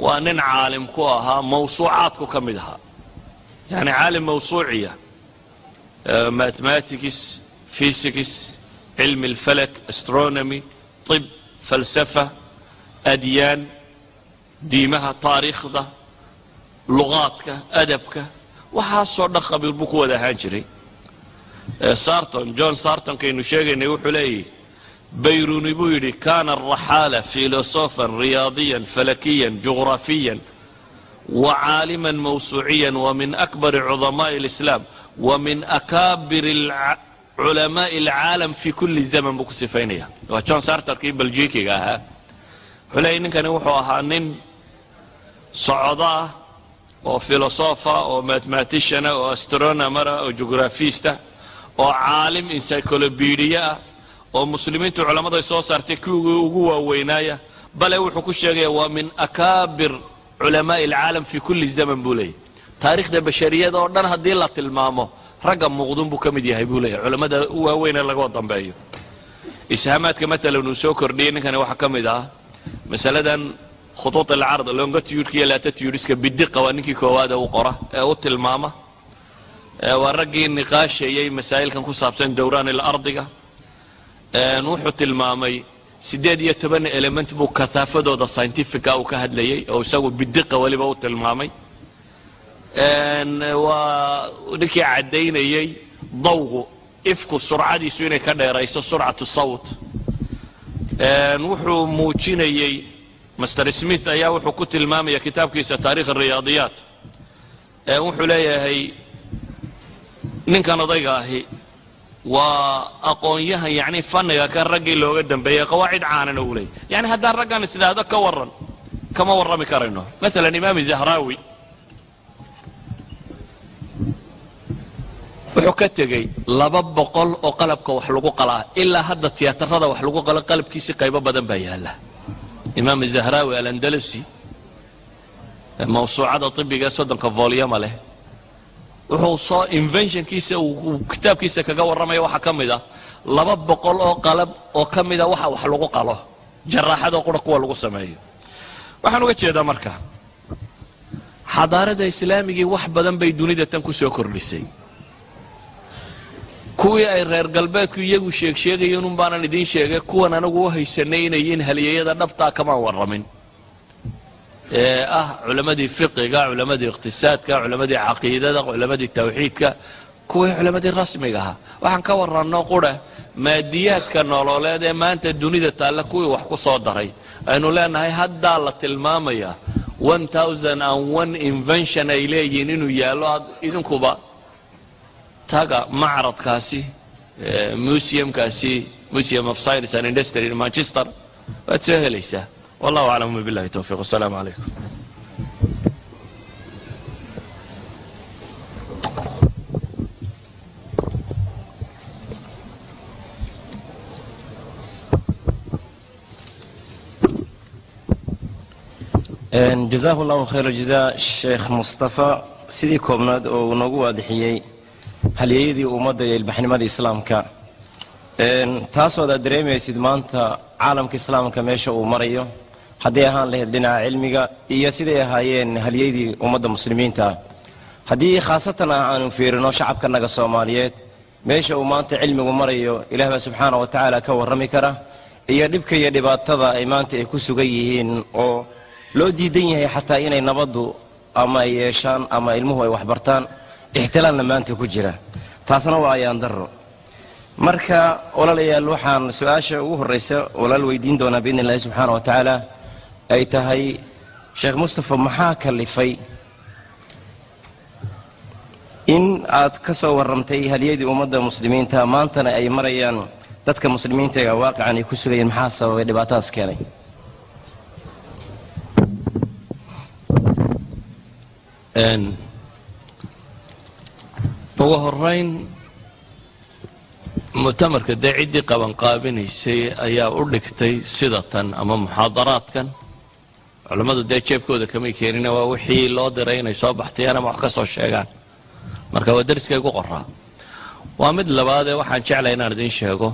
waa nin caalim ku ahaa mawsuucaadku ka mid ahaa. Yani caalim mawsuuciya. Mathematics physics cilmi alfalak astronomy ib falsafa adyaan diimaha taariikhda luqaadka adabka waxaasoo dhan khabiir buu ku wada ahaan jiray sarton john sartonkaynu sheegaynay wuxuu leeyahy bayruni buu yidhi kana araxaala filosofan riyaadiyan falakiyan juqraafiyan wa caaliman mawsuuciyan wa min akbari cudamaa'i اlislaam wa min akaabir culamaa'i alcaalam fii kulli zaman buu ku sifaynaya waa john sartarkii beljikiga ahaa. Wuxuu leeyay ninkani wuxuu ahaa nin socodaah oo filosofa oo mathemaatishana oo astronomara oo jughrafiista oo caalim encycolobidiya ah oo muslimiintu culammaday soo saartay kuwii ugu waaweynaaya bale wuxuu ku sheegaya waa min akaabir culamaa'i alcaalam fi kulli zaman buu leeyay taarikhda bashariyada oo dhan haddii la tilmaamo ragga muuqdun buu ka mid yahay buu leeyahy culammada u waaweynee laga dambeeyo. Ishaamaadka maalan uu soo kordhiyey ninkani waxaa ka mid ah masaladan khutuud alcard longitude iyo latitudeska bidiqa waa ninkii koowaad ee u qora ee u tilmaama. Waa raggii niqaashayey masaa'ilkan ku saabsan dowraan ilardiga. Wuxuu tilmaamay siddeed iyo toban element buu kataafadooda scientifica uu ka hadlayey oo isagu bidiqa weliba u tilmaamay waa ninkii caddaynayey dawgu ifku surcadiisu inay ka dheerayso surcatu sawt. Wuxuu muujinayey master smith ayaa wuxuu ku tilmaamaya kitaabkiisa taarikh ariyaadiyaat wuxuu leeyahay ninkan odayga ahi waa aqoon-yahan yacni fanniga kan raggii looga dambeeyey qawaacid caanana uu leeyay yani haddaan raggan isdhaahdo ka warran kama warrami karayno. Maalan imaami zahraawi wuxuu ka tegey laba boqol oo qalabka wax lagu qalaa ilaa hadda tiyaatarada wax lagu qalo qalabkiisi qaybo badan baa yaalla. Imaam zahraawi alandalusi mawsuucada ibiga ee soddonka volyama leh wuxuu soo inventionkiisa uu kitaabkiisa kaga warramaya waxaa ka mid ah laba boqol oo qalab oo ka mida waxa wax lagu qalo. Jaraaxadoo qura kuwa lagu sameeyo. Waxaan uga jeedaa marka xadaarada islaamigii wax badan bay dunida tan ku soo kordhisay kuwii ay reer galbeedku iyagu sheegsheegayeen un baanan idiin sheegay kuwan anagu u haysanay inay yihiin haliyeyada dhabtaa kamaan warramin. Ee ah culammadii fiqiga culammadii iqhtisaadka culammadii caqiidada culammadii tawxiidka kuwii culammadii rasmiga ahaa. Waxaan ka warranno qura maadiyaadka nololeed ee maanta dunida taalla kuwii wax ku soo daray. Aynu leenahay haddaa la tilmaamayaa invention ay leeyihiin inuu yaallo idinkuba taga macradkaasi museumkaasi museum of science and industry in manchester waad soo helaysaa. Wallahu aclam billahi towfiq wasalaamu calaykum jazaahu llahu khayr aljaza sheekh mustafa. Sidii koobnaad oo uu noogu waadixiyey halyeeyadii ummadda iyo ilbaxnimada islaamka. Taasood aad dareemaysid maanta caalamka islaamka meesha uu marayo hadday ahaan lahayd dhinaca cilmiga iyo siday ahaayeen halyeydii ummadda muslimiinta. Haddii khaasatan ah aanu fiirino shacabkanaga soomaaliyeed meesha uu maanta cilmigu marayo ilaah baa subxaana wa tacaala ka warrami kara iyo dhibka iyo dhibaatada ay maanta ay ku sugan yihiin oo loo diidan yahay xataa inay nabaddu ama ay yeeshaan ama ilmuhu ay waxbartaan ixtilaalna maanta ku jira. Taasna waa ayaan darro. Marka walaalayaal waxaan su'aasha ugu horraysa walaal weydiin doonaa biidni illahi subxaana wa tacaala ay tahay sheekh mustafa maxaa kalifay in aad ka soo warramtay halyadii ummadda muslimiinta? Maantana ay marayaan dadka muslimiintaga waaqican ay ku sugayeen maxaa sababay dhibaatadaas keenay ugu horayn mu'tamarka dee ciddii qabanqaabinaysay ayaa u dhigtay sida tan ama muxaadaraadkan. Culammadu dee jeebkooda kamay keenina waa wixii loo diray inay soo baxtayaan ama wax ka soo sheegaan. Marka waa dariskay gu qoraa. Waa mid labaadee waxaan jeclay inaan idiin sheego.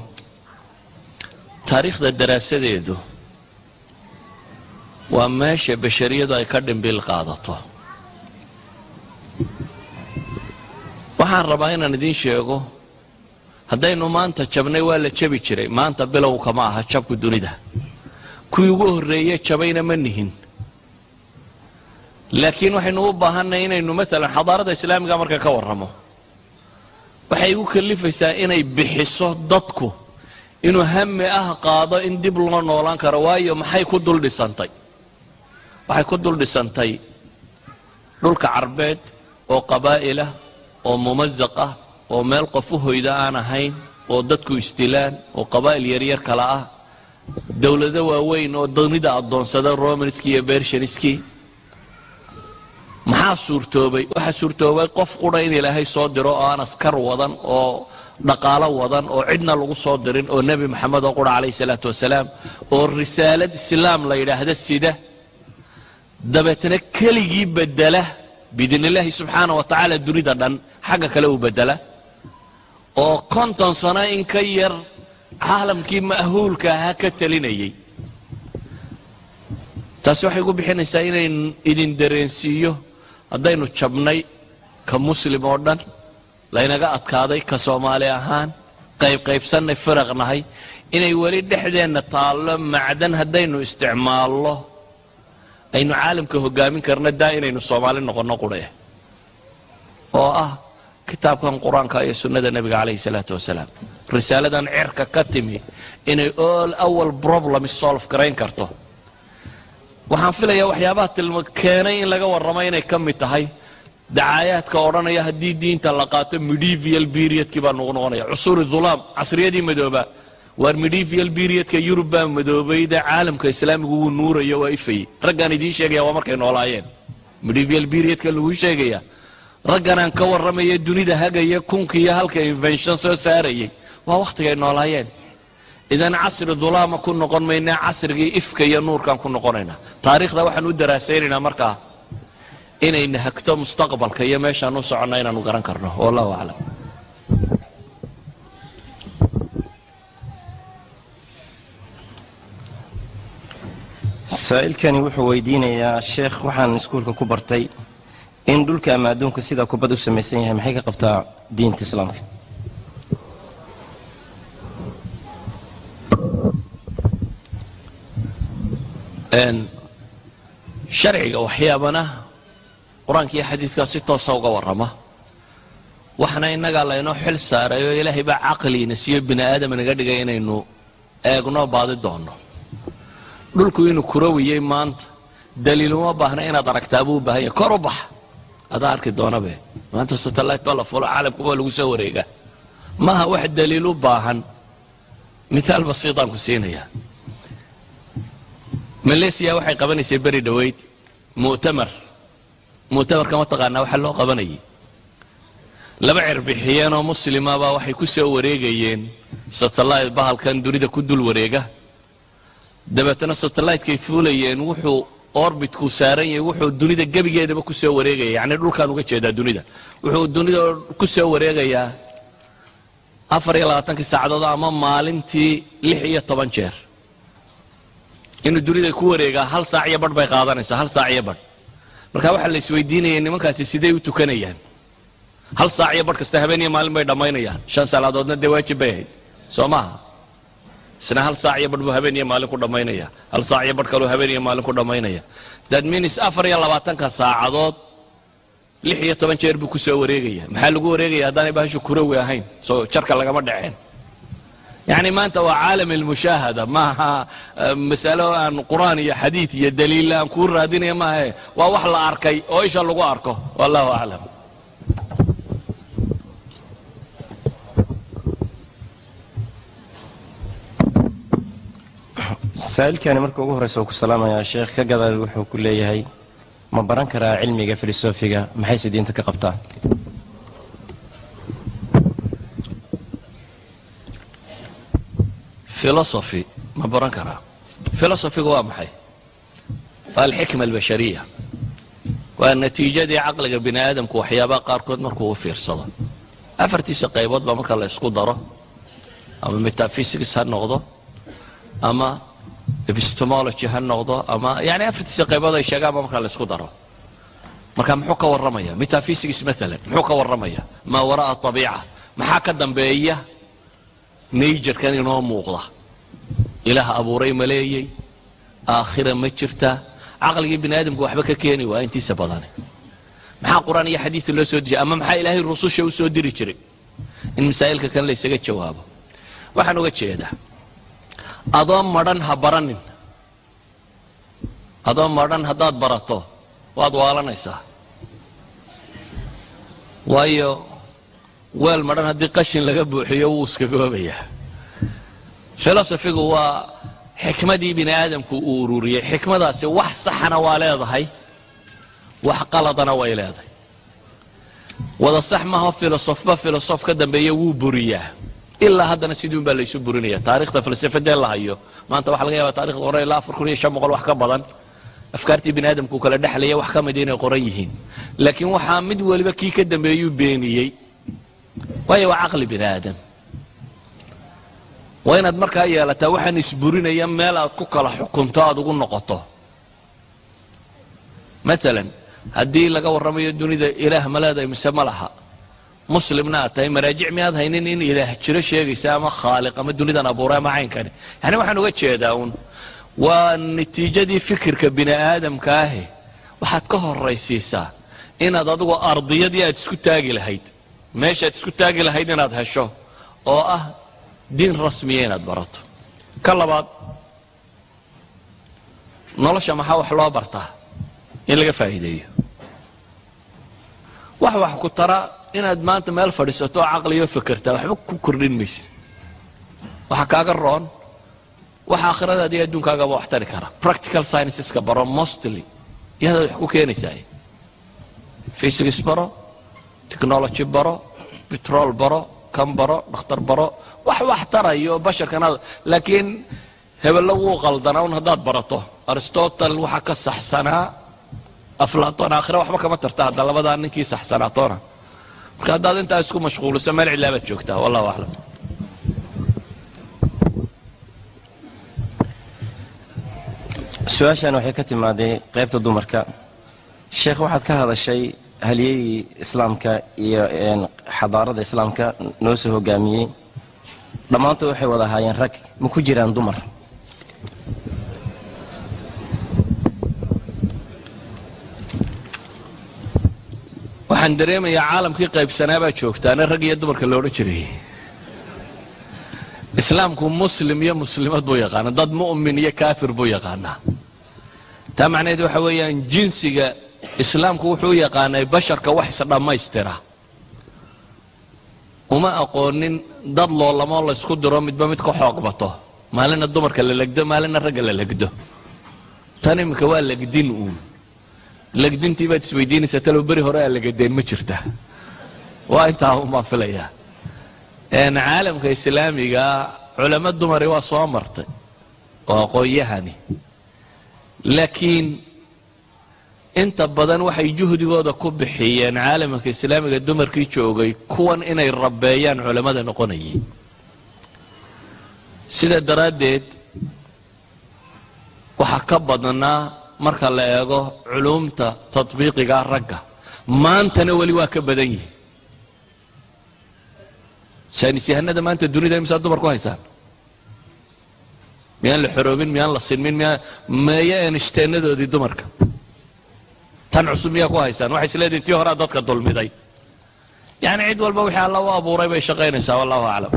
Taariikhda daraasadeedu waa meesha bashariyadu ay ka dhimbil qaadato waxaan rabaa inaan idiin sheego haddaynu maanta jabnay waa la jabi jiray. Maanta bilowka ma aha jabku dunida. Kuwii ugu horreeye jabayna ma nihin. Laakiin waxaynu u baahanay inaynu maalan xadaarada islaamiga marka ka warramo. Waxay igu kalifaysaa inay bixiso dadku inuu hami ah qaado in dib loo noolaan karo waayo maxay ku dul dhisantay? Waxay ku dul dhisantay dhulka carbeed oo qabaa'ilah oo mumazaq ah oo meel qof u hoyda aan ahayn oo dadku istilaan oo qabaa'il yaryar kala ah. Dowlado waaweyn oo dunida addoonsada romanskii iyo bershanskii maxaa suurtoobay? Waxaa suurtoobay qof qura in ilaahay soo diro oo aan askar wadan oo dhaqaalo wadan oo cidna lagu soo dirin oo nebi maxamed oo qura calayhi salaatu wasalaam oo risaalad islaam la yidhaahda sida dabeetna keligii bedela biidn illaahi subxaana wa tacaala dunida dhan xagga kale uu bedela oo konton sano in ka yar caalamkii ma'huulka ahaa ka talinayay taasi waxay ku bixinaysaa inayn idin dareensiiyo haddaynu jabnay ka muslim oo dhan laynaga adkaaday ka soomaali ahaan qaybqaybsannay firaq nahay inay weli dhexdeenna taallo macdan haddaynu isticmaallo aynu caalamka hogaamin karna daa inaynu soomaali noqonno qurhe oo ah kitaabkan qur'aanka iyo sunnada nebiga calayhi salaatu wasalaam. Risaaladan cirka ka timi inay all awal problem solve garayn karto. Waxaan filayaa waxyaabaha tilma keenay in laga warramo inay ka mid tahay. Dacaayaadka odhanaya haddii diinta la qaato medieval periodkii baa nugu noqonaya. Cusuuri dhulaam casriyadii madooba waar medieval periodka yurub baa madoobayda caalamka islaamigu wuu nuurayo waa ifayey raggaan idiin sheegaya waa markay noolaayeen. Medieval periodka lagu sheegaya ragganaan ka warramaya dunida hagaya kunkiiyo halka invention soo saarayay waa wakhtigay noolaayeen. Idan casri dhulaama ku noqon mayna casrigii ifka iyo nuurkaan ku noqonaynaa taariikhda waxaan u daraasaynaynaa markaa inayna hagto mustaqbalka iyo meeshaan u soconna inaanu garan karno. Wallahu aclam saa'ilkani wuxuu weydiinayaa sheekh waxaan iskuulka ku bartay in dhulka ama adduunka sidaa kubad u samaysan yahay maxay ka qabtaa diinta islaamka? Sharciga waxyaabana qur'aanka iyo xadiidkaa si toosa uga warrama. Waxna innagaa laynoo xil saaray oo ilaahay baa caqliina siiyo bini aadam inaga dhigay inaynu eegno baadi doonno dhulku inuu kurawiyey maanta. Daliiluma baahna inaad aragtaa buu u baahan yahay kor u bax. Adaa arki doonabe. Maanta satellite baa la fulo caalamka baa lagu soo wareegaa maaha wax daliil u baahan? Mithaal basiitaan ku siinayaa. Malaysia waxay qabanaysay beri dhoweyd mu'tamar. Mu'tamarka mataqaanaa waxa loo qabanayay. Laba cirbixiyeenoo muslimabaa waxay ku soo wareegayeen. Satellite bahalkan dunida ku dul wareega dabeetana satellite-kay fuulayeen wuxuu orbitku saaran yahay wuxuu dunida gebigeedaba ku soo wareegaya. Yacni dhulkaan uga jeedaa dunida. Wuxuu dunida ku soo wareegayaa afar iyo labaatankii saacadood ama maalintii lix iyo toban jeer. Inuu dunida ku wareegaa hal saac iyo badh bay qaadanaysaa hal saac iyo badh. Marka waxaa la isweydiinaya nimankaasi siday u tukanayaan? Hal saac iyo badh kasta habeen iyo maalin bay dhammaynayaan. Shan salaadoodna dee waajib bay ahayd. Soo maaha isna hal saac iyo badh buu habeen iyo maalin ku dhammaynaya. Hal saac iyo badh kaluu habeen iyo maalin ku dhammaynaya. Means afar iyo labaatanka saacadood lix iyo toban jeer buu ku soo wareegaya. Maxaa lagu wareegaya? Haddaanay bahashu kurawi ahayn soo jarka lagama dhaceen yani maanta waa caalam almushaahada. Maaha masalo aan qur'aan iyo xadiid iyo daliil aan kuu raadinaya maahe waa wax la arkay oo isha lagu arko. Wallahu aclam saa'ilkani marka ugu horreysa ku salaamayaa sheekh ka gadaal wuxuu ku leeyahay ma baran karaa cilmiga filosofiga maxayse diinta ka qabtaa philosophy ma baran karaa. Philosophiga waa maxay? Waa alxikma albashariya. Waa natiijadii caqliga bini aadamku waxyaabaha qaarkood markuu u fiirsado. Afartiisa qaybood baa marka la isku daro. Ama metaphysics ha noqdo ama epistemology ha noqdo ama yani afartiisa qaybood ay sheegaanba marka la isku daro. Marka muxuu ka warramaya? Metaphysics maalan muxuu ka warramaya? Maa wara'a abiica maxaa ka dambeeya? Nayjarkan inoo muuqda. Ilaah abuuray ma leeyey aakhira ma jirta. Caqligii bini aadamku waxba ka keeni waa intiisa badane maxaa qur'aan iyo xadiid loo soo dejiyay ama maxaa ilaahay rususha u soo diri jiray? In masaa'ilka kan laysaga jawaabo. Waxaan uga jeedaa adoo madhan ha baranin adoo madhan haddaad barato waad waalanaysaa waayo weel madhan haddii qashin laga buuxiyo wuu iskagoobayaa filosofigu waa xikmadii bini aadamku uu ururiyey xikmadaasi wax saxana waa leedahay wax qaladana way leedahay wada sax maaho filosofba filosof ka dambeeya wuu buriyaa ilaa haddana sidiun baa laysu burinaya taarikhda falsafadee la hayo. Maanta waxa laga yaba taarikhda hore ilaa wax ka badan. Afkaartii bini aadamku kala dhexlaya wax ka mida inay qoran yihiin. Laakiin waxaa mid waliba kii ka dambeeyuu beeniyey. Waayo waa caqli bini aadam waa inaad markaa yeelataa waxaan isburinaya meel aad ku kala xukunto aad ugu noqoto. Maalan haddii laga warramayo dunida ilaah ma leedahay mise ma laha muslimna aad tahay maraajic miyaad haynin in ilaah jiro sheegaysa ama khaaliq ama dunidan abuuray ama caynkani yani waxaan uga jeedaa uun waa natiijadii fikirka bini aadamka ahe waxaad ka horaysiisaa inaad adigu ardiyadii aad isku taagi lahayd meeshaad isku taagi lahayd inaad hesho oo ah diin rasmiya inaad barato. Ka labaad nolosha maxaa wax loo bartaa in laga faa'iideeyo? Wax wax ku tara inaad maanta meel fadhiisato oo caqliyo fakertaa waxba ku kordhin maysid. Waxa kaaga roon waxa aakhiradaada iyo adduunkaagaba wax tari kara. Practical scienceska baro mostly. Iyadaad wax ku keenaysaa physics baro technology baro petrol baro kan baro dhakhtar baro. Wax wax tarayo basharkana laakiin hebello wuu qaldanaa un haddaad barato. Aristotle waxa ka saxsanaa aflaton aakhira waxba kama tarta hadda labadaa ninkii saxsanaatoona marka haddaad intaa isku mashquuliso meel cilaabaad joogtaa wallahu aclam su'aashan waxay ka timaaday qaybta dumarka. Sheekh waxaad ka hadashay halyadii islaamka iyo xadaarada islaamka noo soo hogaamiyey. Dhammaantood waxay wada ahaayeen rag ma ku jiraan dumar waxaan dareemayaa caalamkii qaybsanaabaa joogtaane rag iyo dumarka loodhan jiray. Islaamku muslim iyo muslimad buu yaqaana dad mu'min iyo kaafir buu yaqaanaa. Taa macnaheed waxa weeyaan jinsiga islaamku wuxuu yaqaanay basharka wax isdhammaystira uma aqoonin dad loolamoo laysku diro midba mid ka xoog bato. Maalina dumarka la legdo maalina ragga la legdo. Tan iminka waa legdin uun legdintii baad isweydiinaysaa talow beri hore aa legadeen ma jirta. Waa intaa un baan filayaa caalamka islaamiga culamo dumari waa soo martay. Oo aqoon-yahani laakiin inta badan waxay juhdigooda ku bixiyeen caalamka islaamiga dumarkii joogay kuwan inay rabeeyaan culammada noqonayay. Sida daraaddeed waxaa ka badnaa marka la eego culuumta tatbiiqiga ragga maantana weli waa ka badan yihi saynis yahanada maanta dunida imsaa dumar ku haysaan? Miyaan la xoroobin miyaan la sinmin miyaan meeyo enishtennadoodii dumarka? Tan cusub miyaa ku haysaan? Waxay isleedihin tii horaa dadka dulmiday. Yacni cid walba wixii alla u abuuray bay shaqaynaysaa wallahu aclam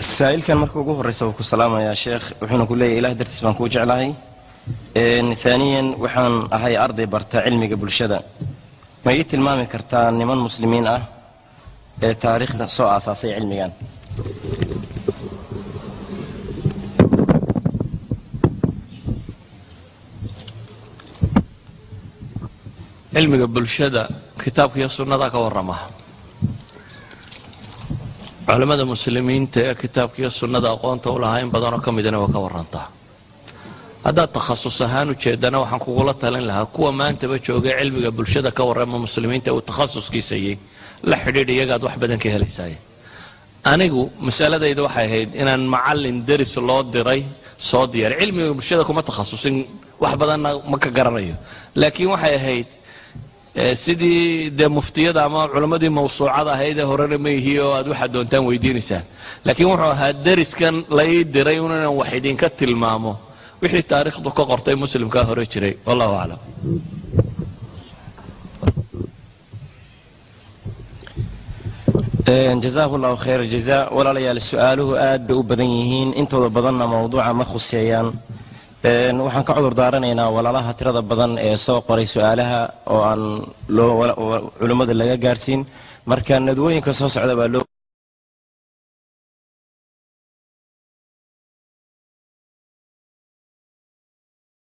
saa'ilkan marka ugu horraysa wuu ku salaamayaa sheekh wuxuuna ku leeyahy ilah dartiis baan kuu jeclahay. Haaniyan waxaan ahay arday barta cilmiga bulshada. Ma ii tilmaami kartaa niman muslimiin ah ee taariikhda soo aasaasay cilmigan? Cilmiga bulshada kitaabka iyo sunnadaa ka warrama culimmada muslimiinta ee kitaabka iyo sunnada aqoonta u lahaa in badanoo ka midana waa ka warrantaa haddaad takhasus ahaan ujeedana waxaan kugula talin lahaa kuwa maantaba jooga cilmiga bulshada ka warrama muslimiinta uu takhasuskiisayey la xidhiidh iyagaad wax badan ka helaysaay anigu masaladayda waxay ahayd inaan macallin deris loo diray soo diyaaray cilmiga bulshada kuma takhasusin wax badanna ma ka garanayo. Laakiin waxay ahayd sidii dee muftiyada ama culammadii mawsuucada ahayd ee horena ma oo aad waxaad doontaan weydiinaysaan laakiin wuxuu ahaa deriskan la ii diray un wax idinka tilmaamo. Wixii taariikhdu ka qortay muslimkaa hore jiray wallahu aclam. Jazaahu llahu khayr jaza walaalayaal su'aaluhu aad bay u badan yihiin. Intooda badanna mawduuca ma khuseeyaan waxaan ka cudur daaranaynaa walaalaha tirada badan ee soo qoray su'aalaha oo aan culimmada laga gaarsiin. Marka nadwooyinka soo socda baa loo